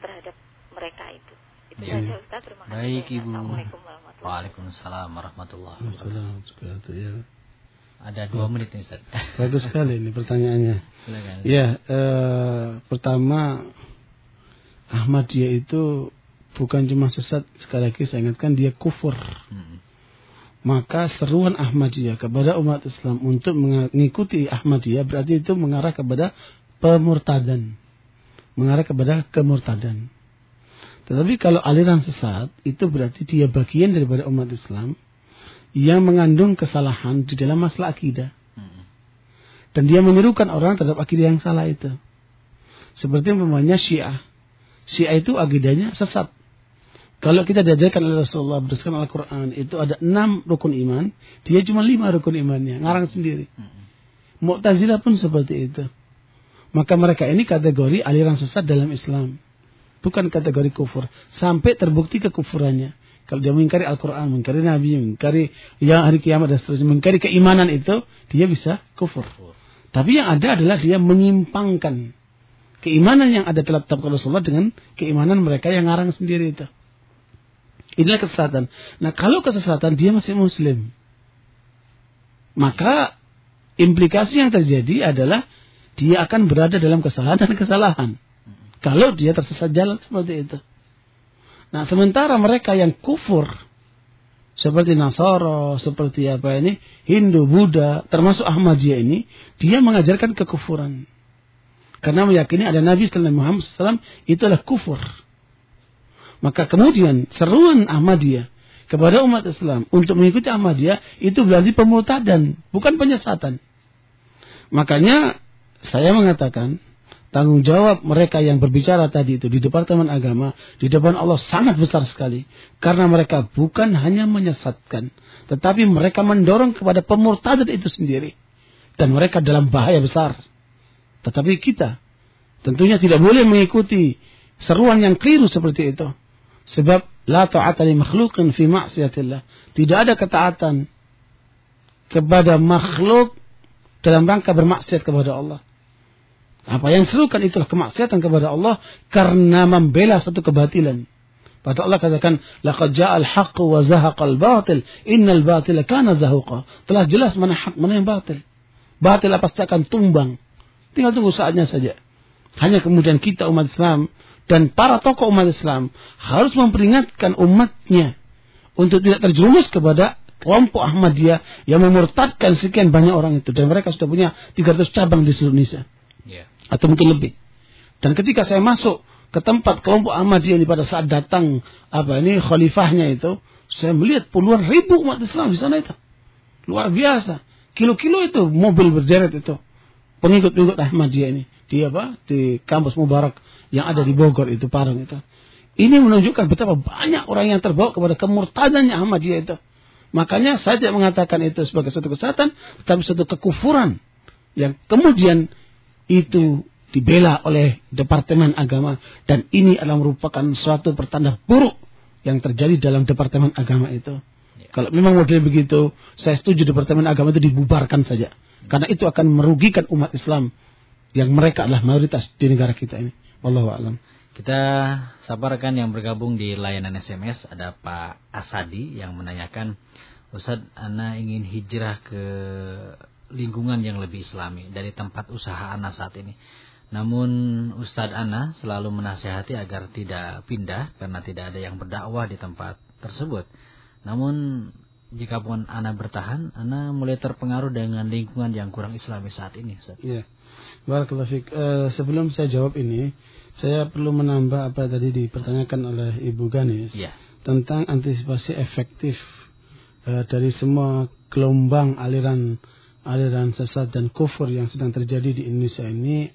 terhadap mereka itu. Itu ya. saja Ustaz, terima kasih. Baik Ibu. Assalamualaikum warahmatullahi Waalaikumsalam warahmatullahi wabarakatuh. Ada dua menit nih Ustaz. Bagus sekali ini pertanyaannya. Silakan. Ya, eh, pertama Ahmadiyah itu bukan cuma sesat, sekali lagi saya ingatkan dia kufur. Hmm. Maka seruan Ahmadiyah kepada umat Islam untuk mengikuti Ahmadiyah berarti itu mengarah kepada pemurtadan. Mengarah kepada kemurtadan. Tetapi kalau aliran sesat itu berarti dia bagian daripada umat Islam yang mengandung kesalahan di dalam masalah akidah. Dan dia menyerukan orang terhadap akidah yang salah itu. Seperti umpamanya Syiah. Syiah itu akidahnya sesat. Kalau kita diajarkan oleh Rasulullah berdasarkan Al-Quran itu ada enam rukun iman, dia cuma lima rukun imannya, ngarang sendiri. Mu'tazilah pun seperti itu. Maka mereka ini kategori aliran sesat dalam Islam. Bukan kategori kufur. Sampai terbukti kekufurannya. Kalau dia mengingkari Al-Quran, mengingkari Nabi, mengingkari yang hari kiamat dan seterusnya, mengingkari keimanan itu, dia bisa kufur. Tapi yang ada adalah dia menyimpangkan keimanan yang ada telah tetapkan Rasulullah dengan keimanan mereka yang ngarang sendiri itu. Inilah kesesatan. Nah kalau kesesatan dia masih muslim. Maka implikasi yang terjadi adalah dia akan berada dalam kesalahan dan kesalahan. Kalau dia tersesat jalan seperti itu. Nah, sementara mereka yang kufur seperti Nasoro, seperti apa ini, Hindu, Buddha, termasuk Ahmadiyah ini, dia mengajarkan kekufuran. Karena meyakini ada Nabi setelah Muhammad SAW, itu adalah kufur. Maka kemudian seruan Ahmadiyah kepada umat Islam untuk mengikuti Ahmadiyah itu berarti pemurtadan, bukan penyesatan. Makanya saya mengatakan tanggung jawab mereka yang berbicara tadi itu di Departemen Agama di depan Allah sangat besar sekali. Karena mereka bukan hanya menyesatkan tetapi mereka mendorong kepada pemurtadan itu sendiri. Dan mereka dalam bahaya besar. Tetapi kita tentunya tidak boleh mengikuti seruan yang keliru seperti itu. Sebab la ta'ata li makhluqin fi ma'siyatillah. Tidak ada ketaatan kepada makhluk dalam rangka bermaksiat kepada Allah apa yang serukan itulah kemaksiatan kepada Allah karena membela satu kebatilan. Pada Allah katakan, laqad ja'al haqq wa zahaqal batil, innal batila kana zahuqa. Telah jelas mana hak, mana yang batil. Batil pasti akan tumbang. Tinggal tunggu saatnya saja. Hanya kemudian kita umat Islam dan para tokoh umat Islam harus memperingatkan umatnya untuk tidak terjerumus kepada kelompok Ahmadiyah yang memurtadkan sekian banyak orang itu dan mereka sudah punya 300 cabang di seluruh Indonesia. Atau mungkin lebih. Dan ketika saya masuk ke tempat kelompok Ahmadiyah ini pada saat datang apa ini khalifahnya itu, saya melihat puluhan ribu umat Islam di sana itu. Luar biasa. Kilo-kilo itu mobil berderet itu. Pengikut-pengikut Ahmadiyah ini. Di apa? Di kampus Mubarak yang ada di Bogor itu, Parang itu. Ini menunjukkan betapa banyak orang yang terbawa kepada kemurtadannya Ahmadiyah itu. Makanya saya tidak mengatakan itu sebagai satu kesatuan, tetapi satu kekufuran yang kemudian itu dibela oleh Departemen Agama dan ini adalah merupakan suatu pertanda buruk yang terjadi dalam Departemen Agama itu. Ya. Kalau memang model begitu, saya setuju Departemen Agama itu dibubarkan saja. Karena itu akan merugikan umat Islam yang mereka adalah mayoritas di negara kita ini. Wallahu a'lam. Kita sabarkan yang bergabung di layanan SMS ada Pak Asadi yang menanyakan Ustadz, Ana ingin hijrah ke lingkungan yang lebih islami dari tempat usaha Ana saat ini. Namun Ustadz Ana selalu menasihati agar tidak pindah karena tidak ada yang berdakwah di tempat tersebut. Namun jika pun Ana bertahan, Ana mulai terpengaruh dengan lingkungan yang kurang islami saat ini. Ustaz. Iya. Barakallahu uh, sebelum saya jawab ini, saya perlu menambah apa tadi dipertanyakan oleh Ibu Ganis yeah. tentang antisipasi efektif uh, dari semua gelombang aliran aliran sesat dan kufur yang sedang terjadi di Indonesia ini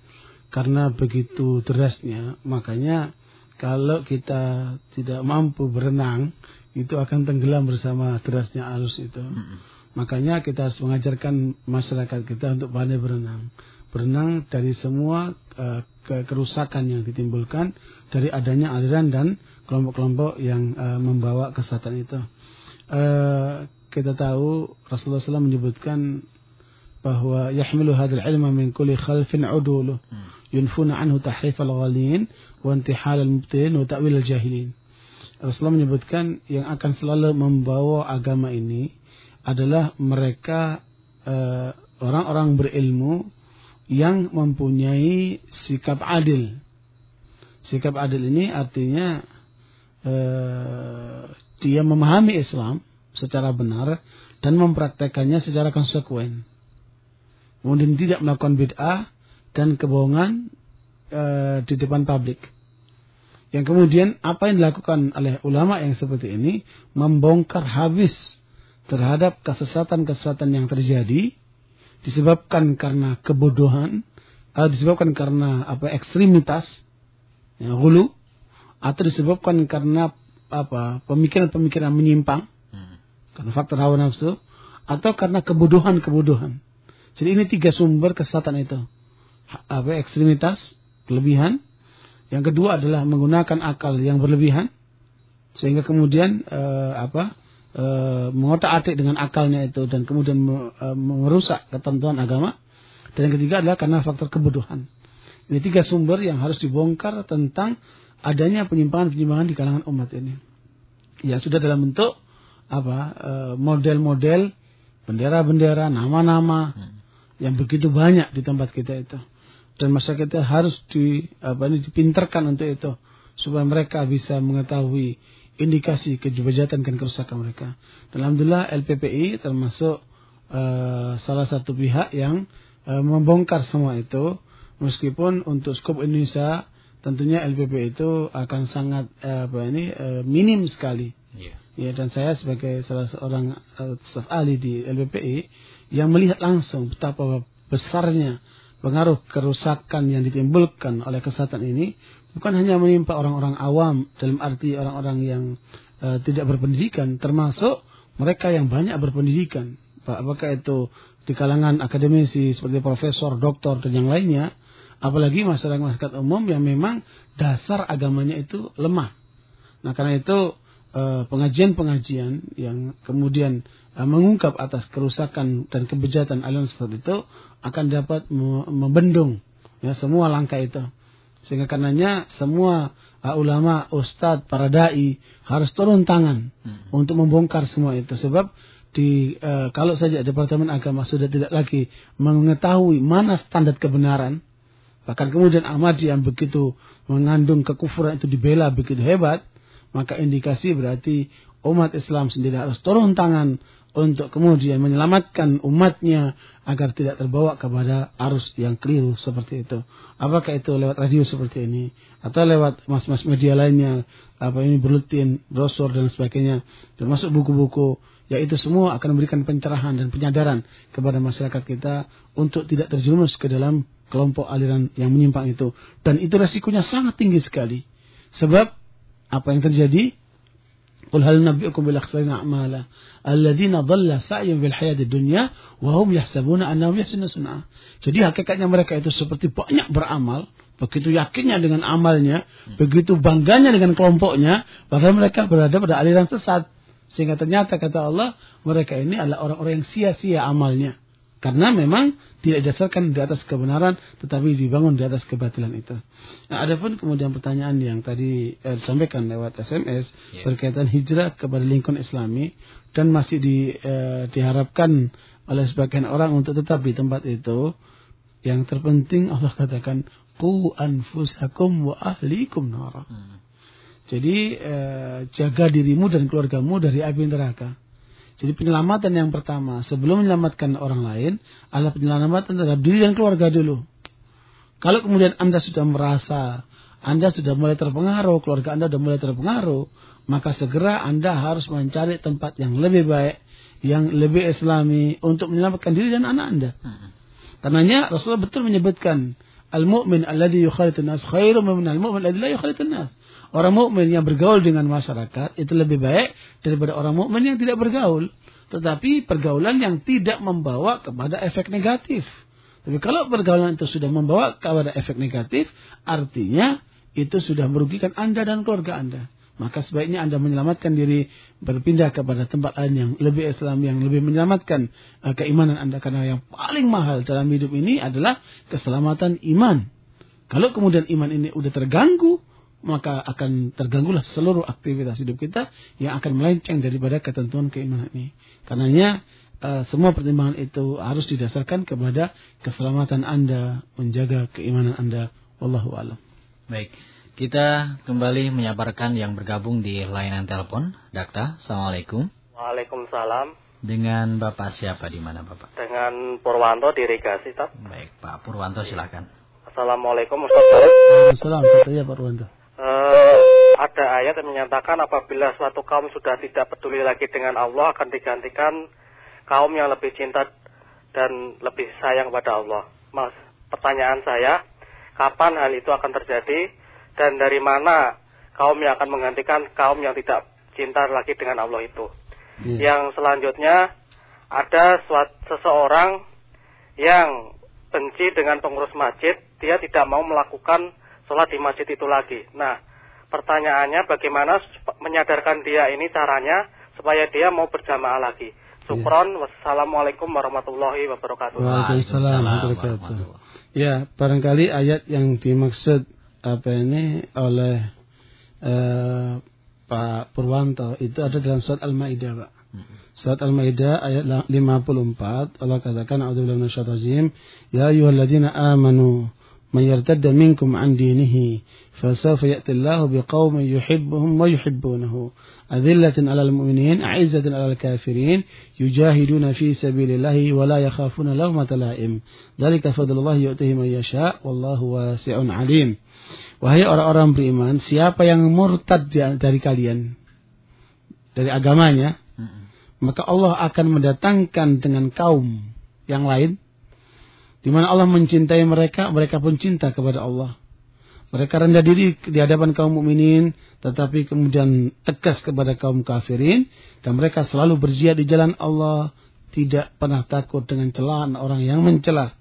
karena begitu derasnya makanya kalau kita tidak mampu berenang itu akan tenggelam bersama derasnya arus itu mm -hmm. makanya kita harus mengajarkan masyarakat kita untuk pandai berenang berenang dari semua uh, kerusakan yang ditimbulkan dari adanya aliran dan kelompok-kelompok yang uh, membawa kesatan itu. Uh, kita tahu Rasulullah SAW menyebutkan bahwa yahmilu hadzal ilma min kulli khalfin udulu yunfuna anhu tahrif al-ghalin wa intihal al-mubtilin wa ta'wil al-jahilin. Rasulullah menyebutkan yang akan selalu membawa agama ini adalah mereka orang-orang uh, berilmu yang mempunyai sikap adil. Sikap adil ini artinya uh, dia memahami Islam secara benar dan mempraktekannya secara konsekuen. Kemudian tidak melakukan bid'ah dan kebohongan e, di depan publik. Yang kemudian apa yang dilakukan oleh ulama yang seperti ini membongkar habis terhadap kesesatan-kesesatan yang terjadi disebabkan karena kebodohan, atau disebabkan karena apa ekstremitas, ya, hulu, atau disebabkan karena apa pemikiran-pemikiran menyimpang karena faktor hawa nafsu atau karena kebodohan-kebodohan. Jadi ini tiga sumber kesesatan itu. Apa ekstremitas, kelebihan. Yang kedua adalah menggunakan akal yang berlebihan sehingga kemudian eh, apa eh, mengotak-atik dengan akalnya itu dan kemudian eh, merusak ketentuan agama. Dan yang ketiga adalah karena faktor kebodohan. Ini tiga sumber yang harus dibongkar tentang adanya penyimpangan-penyimpangan di kalangan umat ini. Ya sudah dalam bentuk apa model-model bendera-bendera, nama-nama hmm. Yang begitu banyak di tempat kita itu. Dan masyarakat kita harus di apa ini dipinterkan untuk itu supaya mereka bisa mengetahui indikasi kejahatan dan kerusakan mereka. Dan alhamdulillah LPPI termasuk uh, salah satu pihak yang uh, membongkar semua itu meskipun untuk skop Indonesia tentunya LPPI itu akan sangat uh, apa ini uh, minim sekali. Yeah ya dan saya sebagai salah seorang uh, staf ahli di LBPI yang melihat langsung betapa besarnya pengaruh kerusakan yang ditimbulkan oleh kesehatan ini bukan hanya menimpa orang-orang awam dalam arti orang-orang yang uh, tidak berpendidikan termasuk mereka yang banyak berpendidikan apakah itu di kalangan akademisi seperti profesor, doktor dan yang lainnya apalagi masyarakat masyarakat umum yang memang dasar agamanya itu lemah. Nah karena itu Eh, pengajian-pengajian yang kemudian mengungkap atas kerusakan dan kebejatan aliran sesat itu akan dapat membendung ya semua langkah itu sehingga karenanya semua uh, ulama, ustadz, para dai harus turun tangan hmm. untuk membongkar semua itu sebab di uh, kalau saja departemen agama sudah tidak lagi mengetahui mana standar kebenaran bahkan kemudian Ahmad yang begitu mengandung kekufuran itu dibela begitu hebat maka indikasi berarti umat Islam sendiri harus turun tangan untuk kemudian menyelamatkan umatnya agar tidak terbawa kepada arus yang keliru seperti itu. Apakah itu lewat radio seperti ini atau lewat mas-mas media lainnya, apa ini berletin, brosur dan sebagainya, termasuk buku-buku, yaitu semua akan memberikan pencerahan dan penyadaran kepada masyarakat kita untuk tidak terjerumus ke dalam kelompok aliran yang menyimpang itu. Dan itu resikonya sangat tinggi sekali. Sebab apa yang terjadi? Nabiyukum bil akhsarina a'mala alladziina dhalla sa'yuhum fil hayati dunya wa hum yahsabuna annahum yahsinuna sun'a. Jadi hakikatnya mereka itu seperti banyak beramal, begitu yakinnya dengan amalnya, hmm. begitu bangganya dengan kelompoknya, bahkan mereka berada pada aliran sesat. Sehingga ternyata kata Allah, mereka ini adalah orang-orang yang sia-sia amalnya. Karena memang tidak didasarkan di atas kebenaran, tetapi dibangun di atas kebatilan itu. Nah, ada pun kemudian pertanyaan yang tadi eh, disampaikan lewat SMS yeah. berkaitan hijrah kepada lingkungan Islami dan masih di, eh, diharapkan oleh sebagian orang untuk tetap di tempat itu. Yang terpenting Allah katakan ku anfusakum wa ahlikum nara. Hmm. Jadi eh, jaga dirimu dan keluargamu dari api neraka. Jadi penyelamatan yang pertama sebelum menyelamatkan orang lain adalah penyelamatan terhadap diri dan keluarga dulu. Kalau kemudian Anda sudah merasa Anda sudah mulai terpengaruh, keluarga Anda sudah mulai terpengaruh, maka segera Anda harus mencari tempat yang lebih baik, yang lebih islami untuk menyelamatkan diri dan anak Anda. Hmm. Karenanya Rasulullah betul menyebutkan al-mu'min alladhi yukhalitun nas khairum min al-mu'min alladhi la yukhalitun nas. Orang mukmin yang bergaul dengan masyarakat itu lebih baik daripada orang mukmin yang tidak bergaul. Tetapi pergaulan yang tidak membawa kepada efek negatif. Tapi kalau pergaulan itu sudah membawa kepada efek negatif, artinya itu sudah merugikan Anda dan keluarga Anda. Maka sebaiknya Anda menyelamatkan diri berpindah kepada tempat lain yang lebih Islam, yang lebih menyelamatkan uh, keimanan Anda. Karena yang paling mahal dalam hidup ini adalah keselamatan iman. Kalau kemudian iman ini udah terganggu, maka akan terganggulah seluruh aktivitas hidup kita yang akan melenceng daripada ketentuan keimanan ini. Karenanya uh, semua pertimbangan itu harus didasarkan kepada keselamatan Anda, menjaga keimanan Anda. Wallahu a'lam. Baik. Kita kembali menyabarkan yang bergabung di layanan telepon. Dakta, Assalamualaikum. Waalaikumsalam. Dengan Bapak siapa di mana Bapak? Dengan Purwanto di Regasi. Baik, Pak Purwanto silakan. Assalamualaikum Ustaz Farid. Assalamualaikum ya Pak Purwanto. Uh, ada ayat yang menyatakan apabila suatu kaum sudah tidak peduli lagi dengan Allah akan digantikan kaum yang lebih cinta dan lebih sayang pada Allah. Mas, pertanyaan saya, kapan hal itu akan terjadi? dan dari mana kaum yang akan menggantikan kaum yang tidak cinta lagi dengan Allah itu. Yeah. Yang selanjutnya ada suat, seseorang yang benci dengan pengurus masjid, dia tidak mau melakukan sholat di masjid itu lagi. Nah, pertanyaannya bagaimana menyadarkan dia ini caranya supaya dia mau berjamaah lagi. Sukron, yeah. wassalamualaikum warahmatullahi wabarakatuh. Waalaikumsalam warahmatullahi wabarakatuh. Ya, barangkali ayat yang dimaksud apa ini oleh uh, Pak Purwanto itu ada dalam surat Al-Maidah, Pak. Surat Al-Maidah ayat 54 Allah katakan a'udzubillahi minasyaitonir ya ayyuhalladzina amanu من يرتد منكم عن دينه فسوف يأتي الله بقوم يحبهم ويحبونه أذلة على المؤمنين أعزة على الكافرين يجاهدون في سبيل الله ولا يخافون لهم تلائم ذلك فضل الله yu'tihi من يشاء والله واسع عليم وهي orang-orang beriman siapa yang murtad dari kalian dari agamanya maka Allah akan mendatangkan dengan kaum yang lain di mana Allah mencintai mereka, mereka pun cinta kepada Allah. Mereka rendah diri di hadapan kaum mukminin, tetapi kemudian tegas kepada kaum kafirin dan mereka selalu berjihad di jalan Allah, tidak pernah takut dengan celaan orang yang mencela.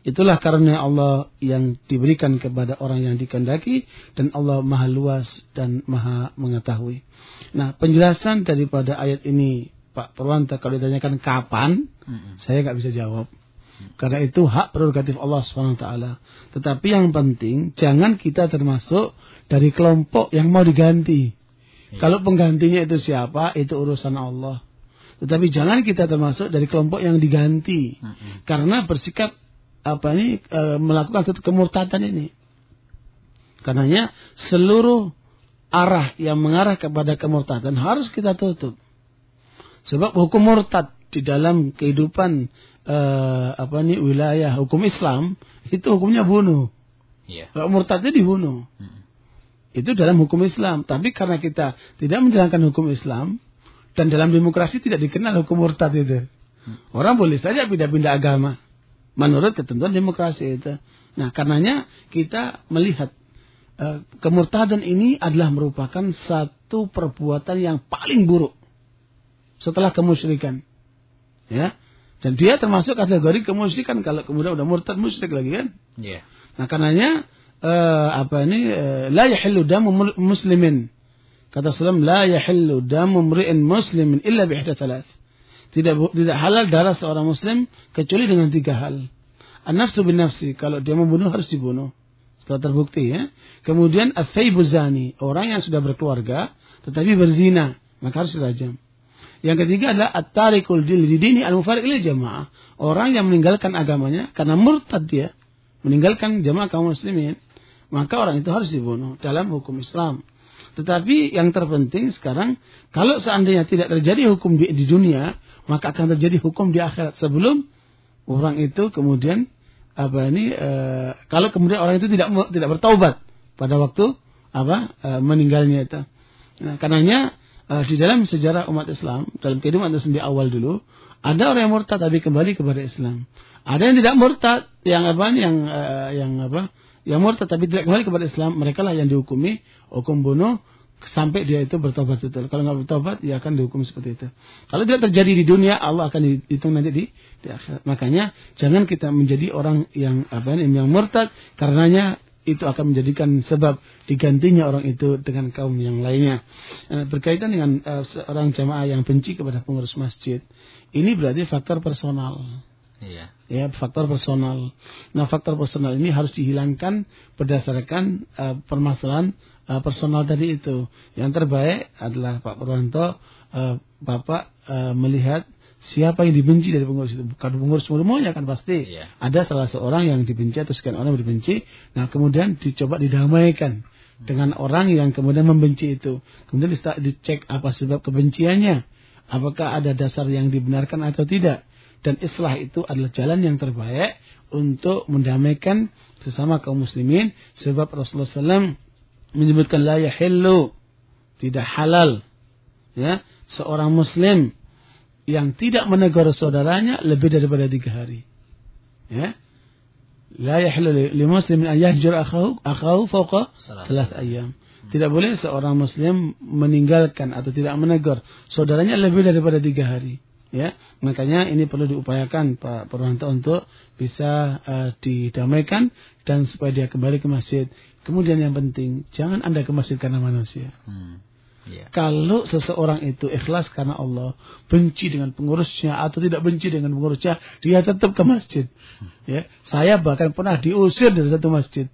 Itulah karena Allah yang diberikan kepada orang yang dikehendaki dan Allah maha luas dan maha mengetahui. Nah, penjelasan daripada ayat ini Pak Purwanta kalau ditanyakan kapan, mm -hmm. saya nggak bisa jawab. Karena itu hak prerogatif Allah SWT. Tetapi yang penting, jangan kita termasuk dari kelompok yang mau diganti. Ya. Kalau penggantinya itu siapa, itu urusan Allah. Tetapi jangan kita termasuk dari kelompok yang diganti. Hmm. Karena bersikap apa ini e, melakukan satu kemurtadan ini. Karenanya seluruh arah yang mengarah kepada kemurtadan harus kita tutup. Sebab hukum murtad di dalam kehidupan uh, apa nih wilayah hukum Islam itu hukumnya bunuh. Yeah. Kalau murtadnya dibunuh. Hmm. Itu dalam hukum Islam. Tapi karena kita tidak menjalankan hukum Islam dan dalam demokrasi tidak dikenal hukum murtad itu. Hmm. Orang boleh saja pindah-pindah agama menurut ketentuan demokrasi itu. Nah, karenanya kita melihat uh, kemurtadan ini adalah merupakan satu perbuatan yang paling buruk setelah kemusyrikan. Ya. Dan dia termasuk kategori kemusyrikan kalau kemudian udah murtad musyrik lagi kan? Iya. Yeah. Nah, karenanya uh, apa ini uh, la yahillu damu muslimin. Kata Sallam la yahillu damu mri'in muslimin illa bi ihda thalath. Tidak tidak halal darah seorang muslim kecuali dengan tiga hal. An-nafsu bin nafsi, kalau dia membunuh harus dibunuh. Setelah terbukti ya. Kemudian athaybu zani, orang yang sudah berkeluarga tetapi berzina, maka harus dirajam. Yang ketiga adalah at-tarikul dini al-mufariq lil jamaah. Orang yang meninggalkan agamanya karena murtad dia, meninggalkan jamaah kaum muslimin, maka orang itu harus dibunuh dalam hukum Islam. Tetapi yang terpenting sekarang kalau seandainya tidak terjadi hukum di, di dunia, maka akan terjadi hukum di akhirat sebelum orang itu kemudian apa ini e, kalau kemudian orang itu tidak tidak bertaubat pada waktu apa e, meninggalnya itu. Nah, karenanya uh, di dalam sejarah umat Islam, dalam kehidupan Islam di awal dulu, ada orang yang murtad tapi kembali kepada Islam. Ada yang tidak murtad, yang apa yang uh, yang apa? Yang murtad tapi tidak kembali kepada Islam, mereka lah yang dihukumi hukum bunuh sampai dia itu bertobat betul. Kalau nggak bertobat, ya akan dihukum seperti itu. Kalau tidak terjadi di dunia, Allah akan dihitung nanti di, di akhirat. Makanya jangan kita menjadi orang yang apa yang murtad karenanya itu akan menjadikan sebab digantinya orang itu dengan kaum yang lainnya. Nah, berkaitan dengan uh, seorang jamaah yang benci kepada pengurus masjid, ini berarti faktor personal. Iya. Ya, faktor personal. Nah, faktor personal ini harus dihilangkan berdasarkan uh, permasalahan uh, personal tadi itu. Yang terbaik adalah Pak Purwanto, uh, Bapak uh, melihat siapa yang dibenci dari pengurus itu. Bukan pengurus semuanya kan pasti. Iya. Ada salah seorang yang dibenci atau sekian orang yang dibenci. Nah, kemudian dicoba didamaikan dengan orang yang kemudian membenci itu. Kemudian dicek apa sebab kebenciannya. Apakah ada dasar yang dibenarkan atau tidak dan islah itu adalah jalan yang terbaik untuk mendamaikan sesama kaum muslimin sebab Rasulullah SAW menyebutkan la yahillu tidak halal ya seorang muslim yang tidak menegur saudaranya lebih daripada tiga hari. Ya? La yahillu li muslimin an yahjur akhahu akhahu fawqa salat ayam tidak boleh seorang muslim meninggalkan atau tidak menegur saudaranya lebih daripada tiga hari. Ya? Makanya ini perlu diupayakan Pak Purwanto untuk bisa uh, didamaikan dan supaya dia kembali ke masjid. Kemudian yang penting jangan anda ke masjid karena manusia. Hmm. Iya. kalau seseorang itu ikhlas karena Allah benci dengan pengurusnya atau tidak benci dengan pengurusnya dia tetap ke masjid. Ya saya bahkan pernah diusir dari satu masjid.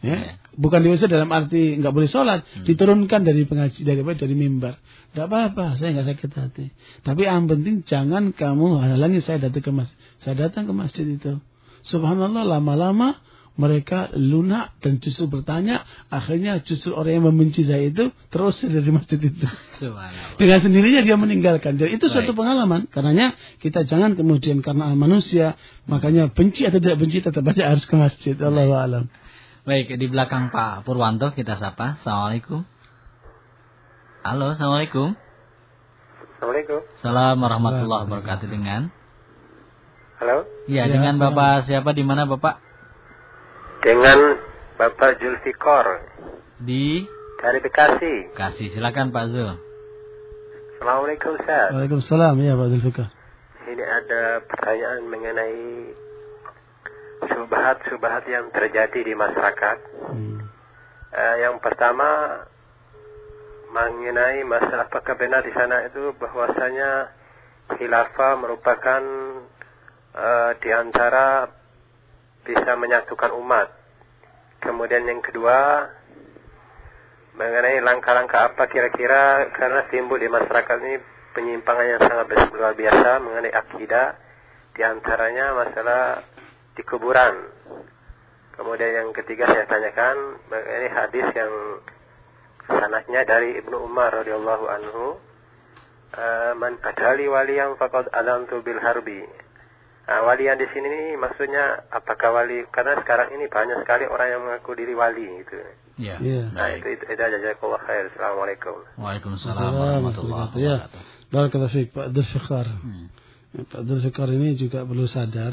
Ya bukan diusir dalam arti nggak boleh sholat diturunkan dari pengaji dari apa dari mimbar. Tidak apa-apa saya nggak sakit hati. Tapi yang penting jangan kamu halangi saya datang ke masjid. Saya datang ke masjid itu. Subhanallah lama-lama mereka lunak dan justru bertanya akhirnya justru orang yang membenci saya itu terusir dari masjid itu Subhanallah. dengan sendirinya dia meninggalkan. Jadi itu suatu Baik. pengalaman. Karenanya kita jangan kemudian karena manusia makanya benci atau tidak benci tetap aja harus ke masjid. Allah alam. Baik, di belakang Pak Purwanto kita sapa. Assalamualaikum. Halo, Assalamualaikum. Assalamualaikum. Salam warahmatullahi wabarakatuh dengan Halo. Ya, Ya, dengan assalamualaikum. Bapak siapa di mana Bapak? Dengan Bapak Julfikor Di dari Bekasi. Kasih. Silakan Pak Zul. Assalamualaikum Ustaz. Waalaikumsalam ya Pak Zulfikar. Ini ada pertanyaan mengenai subhat-subhat yang terjadi di masyarakat. Hmm. Eh, yang pertama mengenai masalah apakah benar di sana itu bahwasanya khilafah merupakan eh, di antara bisa menyatukan umat. Kemudian yang kedua mengenai langkah-langkah apa kira-kira karena timbul di masyarakat ini penyimpangan yang sangat luar biasa mengenai akidah di antaranya masalah di kuburan. Kemudian yang ketiga saya tanyakan mengenai hadis yang sanadnya dari Ibnu Umar radhiyallahu anhu eh, man adali waliyan faqad alantu bil harbi. Nah, wali yang di sini ini maksudnya apakah wali karena sekarang ini banyak sekali orang yang mengaku diri wali gitu. Ya. Iya. Nah, Baik. itu itu, itu aja jazakallah khair. Assalamualaikum. Waalaikumsalam warahmatullahi Ya. wabarakatuh. Barakallahu fiik Pak Zulfikar. Hmm. Ya, Pak Zulfikar ini juga perlu sadar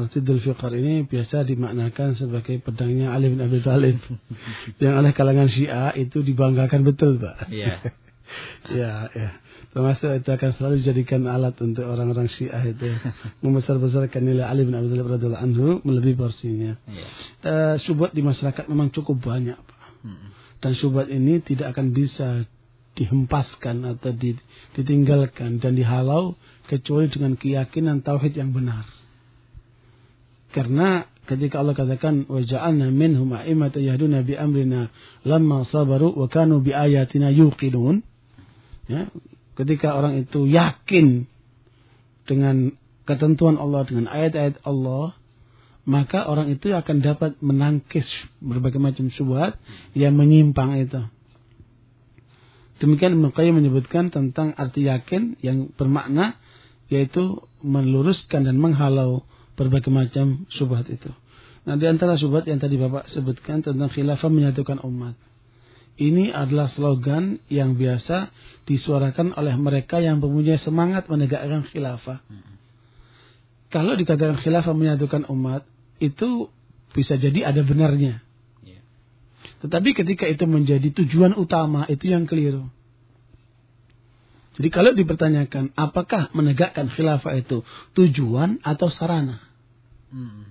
Arti Zulfikar ini biasa dimaknakan sebagai pedangnya Ali bin Abi Thalib (laughs) yang oleh kalangan Syiah itu dibanggakan betul, Pak. Iya. (laughs) ya, ya. Termasuk itu akan selalu dijadikan alat untuk orang-orang Syiah itu (laughs) membesar-besarkan nilai Ali bin Abi Thalib radhiyallahu anhu melebihi porsinya. Iya. Eh, syubhat di masyarakat memang cukup banyak, Pak. Hmm. Dan syubhat ini tidak akan bisa dihempaskan atau di- ditinggalkan dan dihalau kecuali dengan keyakinan tauhid yang benar. Karena ketika Allah katakan wa ja'alna minhum a'immatan yahduna bi amrina lamma sabaru wa kanu bi ayatina yuqinun. Ya, ketika orang itu yakin dengan ketentuan Allah dengan ayat-ayat Allah, maka orang itu akan dapat menangkis berbagai macam syubhat yang menyimpang itu. Demikian Ibnu Qayyim menyebutkan tentang arti yakin yang bermakna yaitu meluruskan dan menghalau berbagai macam syubhat itu. Nah, di antara syubhat yang tadi Bapak sebutkan tentang khilafah menyatukan umat. Ini adalah slogan yang biasa disuarakan oleh mereka yang mempunyai semangat menegakkan khilafah. Kalau dikatakan khilafah menyatukan umat, itu bisa jadi ada benarnya. Iya. Tetapi ketika itu menjadi tujuan utama, itu yang keliru. Jadi kalau dipertanyakan apakah menegakkan khilafah itu tujuan atau sarana? Hmm.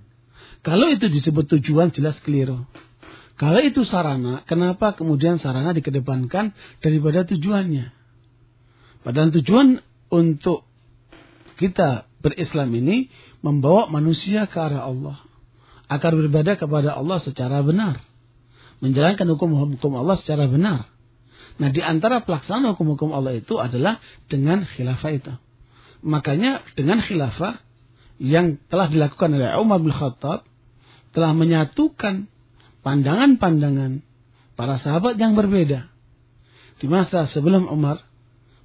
Kalau itu disebut tujuan jelas keliru. Kalau itu sarana, kenapa kemudian sarana dikedepankan daripada tujuannya? Padahal tujuan untuk kita berislam ini membawa manusia ke arah Allah. Agar beribadah kepada Allah secara benar menjalankan hukum-hukum Allah secara benar. Nah, di antara pelaksanaan hukum-hukum Allah itu adalah dengan khilafah itu. Makanya dengan khilafah yang telah dilakukan oleh Umar bin Khattab telah menyatukan pandangan-pandangan para sahabat yang berbeda. Di masa sebelum Umar,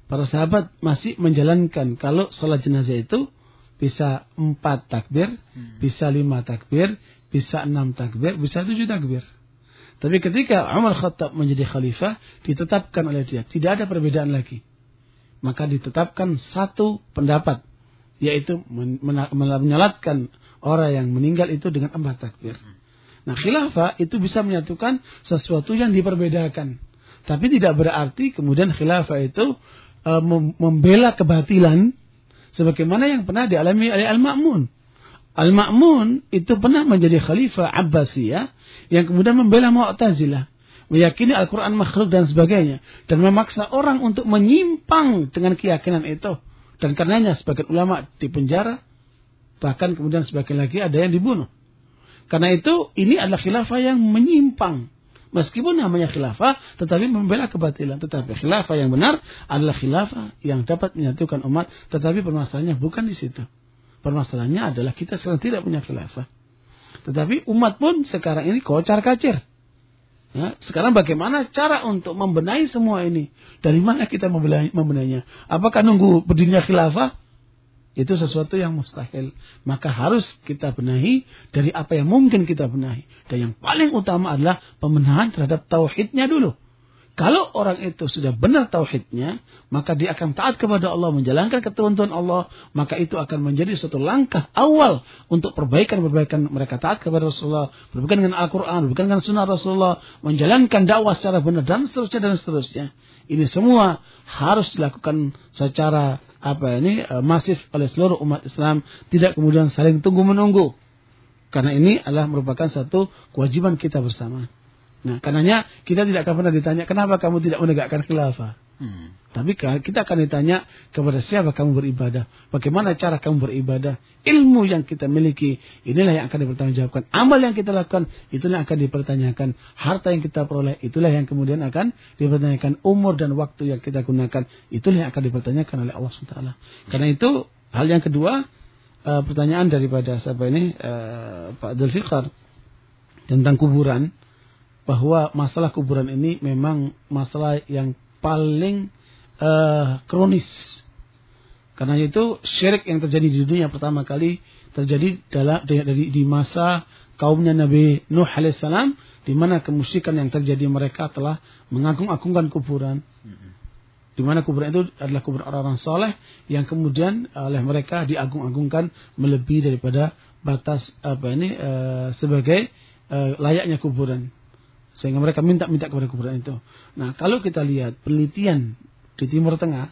para sahabat masih menjalankan kalau sholat jenazah itu bisa empat takbir, hmm. bisa lima takbir, bisa enam takbir, bisa tujuh takbir. Tapi ketika Umar Khattab menjadi khalifah, ditetapkan oleh dia. Tidak ada perbedaan lagi. Maka ditetapkan satu pendapat. Yaitu menyalatkan orang yang meninggal itu dengan empat takbir. Nah khilafah itu bisa menyatukan sesuatu yang diperbedakan. Tapi tidak berarti kemudian khilafah itu e, membela kebatilan sebagaimana yang pernah dialami oleh Al-Ma'mun. Al-Ma'mun itu pernah menjadi khalifah Abbasiyah yang kemudian membela Mu'tazilah, meyakini Al-Qur'an makhluk dan sebagainya dan memaksa orang untuk menyimpang dengan keyakinan itu. Dan karenanya sebagian ulama dipenjara, bahkan kemudian sebagian lagi ada yang dibunuh. Karena itu ini adalah khilafah yang menyimpang. Meskipun namanya khilafah, tetapi membela kebatilan. Tetapi khilafah yang benar adalah khilafah yang dapat menyatukan umat. Tetapi permasalahannya bukan di situ. Permasalahannya adalah kita sekarang tidak punya khilafah. Tetapi umat pun sekarang ini kocar kacir. Ya, sekarang bagaimana cara untuk membenahi semua ini? Dari mana kita membenahinya? Apakah nunggu berdirinya khilafah? Itu sesuatu yang mustahil. Maka harus kita benahi dari apa yang mungkin kita benahi. Dan yang paling utama adalah pembenahan terhadap tauhidnya dulu. Kalau orang itu sudah benar tauhidnya, maka dia akan taat kepada Allah, menjalankan ketentuan Allah, maka itu akan menjadi suatu langkah awal untuk perbaikan-perbaikan mereka taat kepada Rasulullah, berbaikan dengan Al-Quran, berbaikan dengan Sunnah Rasulullah, menjalankan dakwah secara benar dan seterusnya dan seterusnya. Ini semua harus dilakukan secara apa ini eh, masif oleh seluruh umat Islam, tidak kemudian saling tunggu menunggu. Karena ini adalah merupakan satu kewajiban kita bersama. Nah, karenanya kita tidak akan pernah ditanya kenapa kamu tidak menegakkan khilafah. Hmm. Tapi kita akan ditanya kepada siapa kamu beribadah, bagaimana cara kamu beribadah, ilmu yang kita miliki, inilah yang akan dipertanggungjawabkan. Amal yang kita lakukan, itulah yang akan dipertanyakan. Harta yang kita peroleh, itulah yang kemudian akan dipertanyakan. Umur dan waktu yang kita gunakan, itulah yang akan dipertanyakan oleh Allah SWT. Karena itu, hal yang kedua, uh, pertanyaan daripada siapa ini, uh, Pak Abdul Fikar, tentang kuburan bahwa masalah kuburan ini memang masalah yang paling uh, kronis. Karena itu syirik yang terjadi di dunia pertama kali terjadi dalam dari di masa kaumnya Nabi Nuh alaihissalam di mana kemusyrikan yang terjadi mereka telah mengagung-agungkan kuburan. Di mana kuburan itu adalah kuburan orang-orang soleh yang kemudian oleh mereka diagung-agungkan melebihi daripada batas apa ini uh, sebagai uh, layaknya kuburan. Sehingga mereka minta-minta kepada kuburan itu. Nah, kalau kita lihat penelitian di Timur Tengah,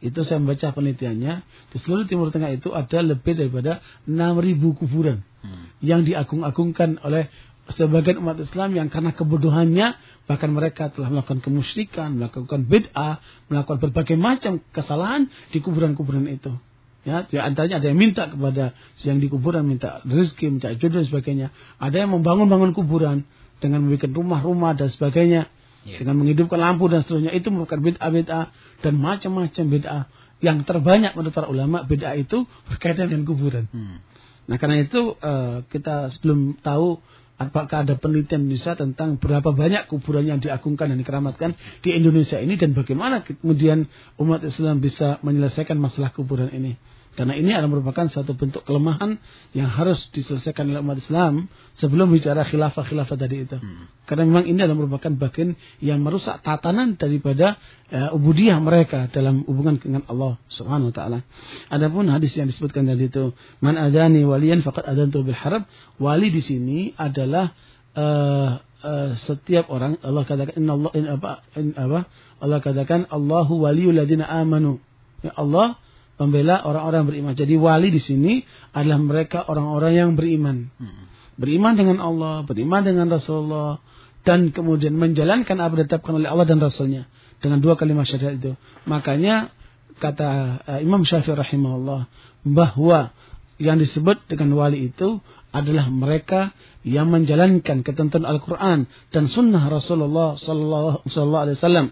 itu saya membaca penelitiannya, di seluruh Timur Tengah itu ada lebih daripada 6.000 kuburan hmm. yang diagung-agungkan oleh sebagian umat Islam yang karena kebodohannya bahkan mereka telah melakukan kemusyrikan, melakukan bid'ah, melakukan berbagai macam kesalahan di kuburan-kuburan itu. Ya, di antaranya ada yang minta kepada yang di kuburan minta rezeki, minta jodoh dan sebagainya. Ada yang membangun-bangun kuburan dengan membuat rumah-rumah dan sebagainya, yeah. dengan menghidupkan lampu dan seterusnya itu merupakan bid'ah-bid'ah dan macam-macam bid'ah. Yang terbanyak menurut para ulama bid'ah itu berkaitan dengan kuburan. Hmm. Nah karena itu uh, kita sebelum tahu apakah ada penelitian Indonesia tentang berapa banyak kuburan yang diagungkan dan dikeramatkan di Indonesia ini dan bagaimana kemudian umat Islam bisa menyelesaikan masalah kuburan ini. Karena ini adalah merupakan satu bentuk kelemahan yang harus diselesaikan oleh umat Islam sebelum bicara khilafah-khilafah tadi itu. Hmm. Karena memang ini adalah merupakan bagian yang merusak tatanan daripada uh, ubudiyah mereka dalam hubungan dengan Allah Subhanahu wa taala. Adapun hadis yang disebutkan tadi itu, man adani waliyan faqad adantu bil harab. Wali di sini adalah uh, uh, setiap orang Allah katakan inna Allah in apa in apa Allah katakan Allahu waliyul ladzina amanu. Ya Allah membela orang-orang beriman. Jadi wali di sini adalah mereka orang-orang yang beriman. Hmm. Beriman dengan Allah, beriman dengan Rasulullah dan kemudian menjalankan apa ditetapkan oleh Allah dan Rasulnya dengan dua kalimat syahadat itu. Makanya kata uh, Imam Syafi'i rahimahullah bahwa yang disebut dengan wali itu adalah mereka yang menjalankan ketentuan Al-Quran dan Sunnah Rasulullah Sallallahu Alaihi Wasallam,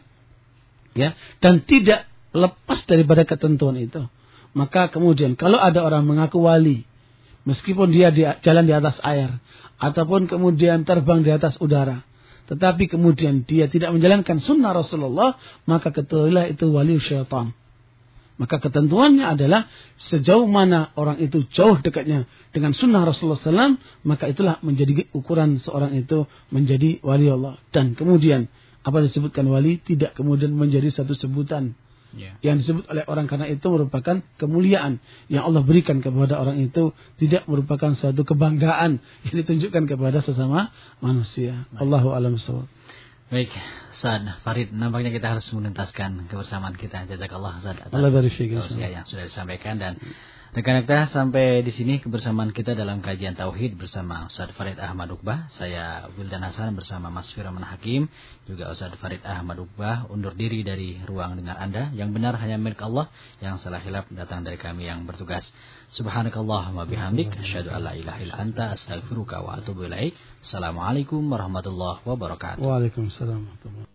ya, dan tidak lepas daripada ketentuan itu. Maka kemudian kalau ada orang mengaku wali, meskipun dia di, jalan di atas air, ataupun kemudian terbang di atas udara, tetapi kemudian dia tidak menjalankan sunnah Rasulullah, maka ketahuilah itu wali syaitan. Maka ketentuannya adalah sejauh mana orang itu jauh dekatnya dengan sunnah Rasulullah SAW, maka itulah menjadi ukuran seorang itu menjadi wali Allah. Dan kemudian apa disebutkan wali tidak kemudian menjadi satu sebutan Yeah. Yang disebut oleh orang karena itu merupakan kemuliaan yang Allah berikan kepada orang itu tidak merupakan suatu kebanggaan yang ditunjukkan kepada sesama manusia. Baik. Allahu a'lam Baik, Sad Farid, nampaknya kita harus menuntaskan kebersamaan kita. Jazakallah Sad atas Allah yang sudah disampaikan dan Rekan-rekan sampai di sini kebersamaan kita dalam kajian tauhid bersama Ustaz Farid Ahmad Uqbah. Saya Wildan Hasan bersama Mas Firman Hakim, juga Ustaz Farid Ahmad Uqbah undur diri dari ruang dengar Anda. Yang benar hanya milik Allah, yang salah hilap datang dari kami yang bertugas. Subhanakallahumma bihamdik asyhadu alla ilaha illa anta astaghfiruka wa atubu ilaik. Assalamualaikum warahmatullahi wabarakatuh. Waalaikumsalam warahmatullahi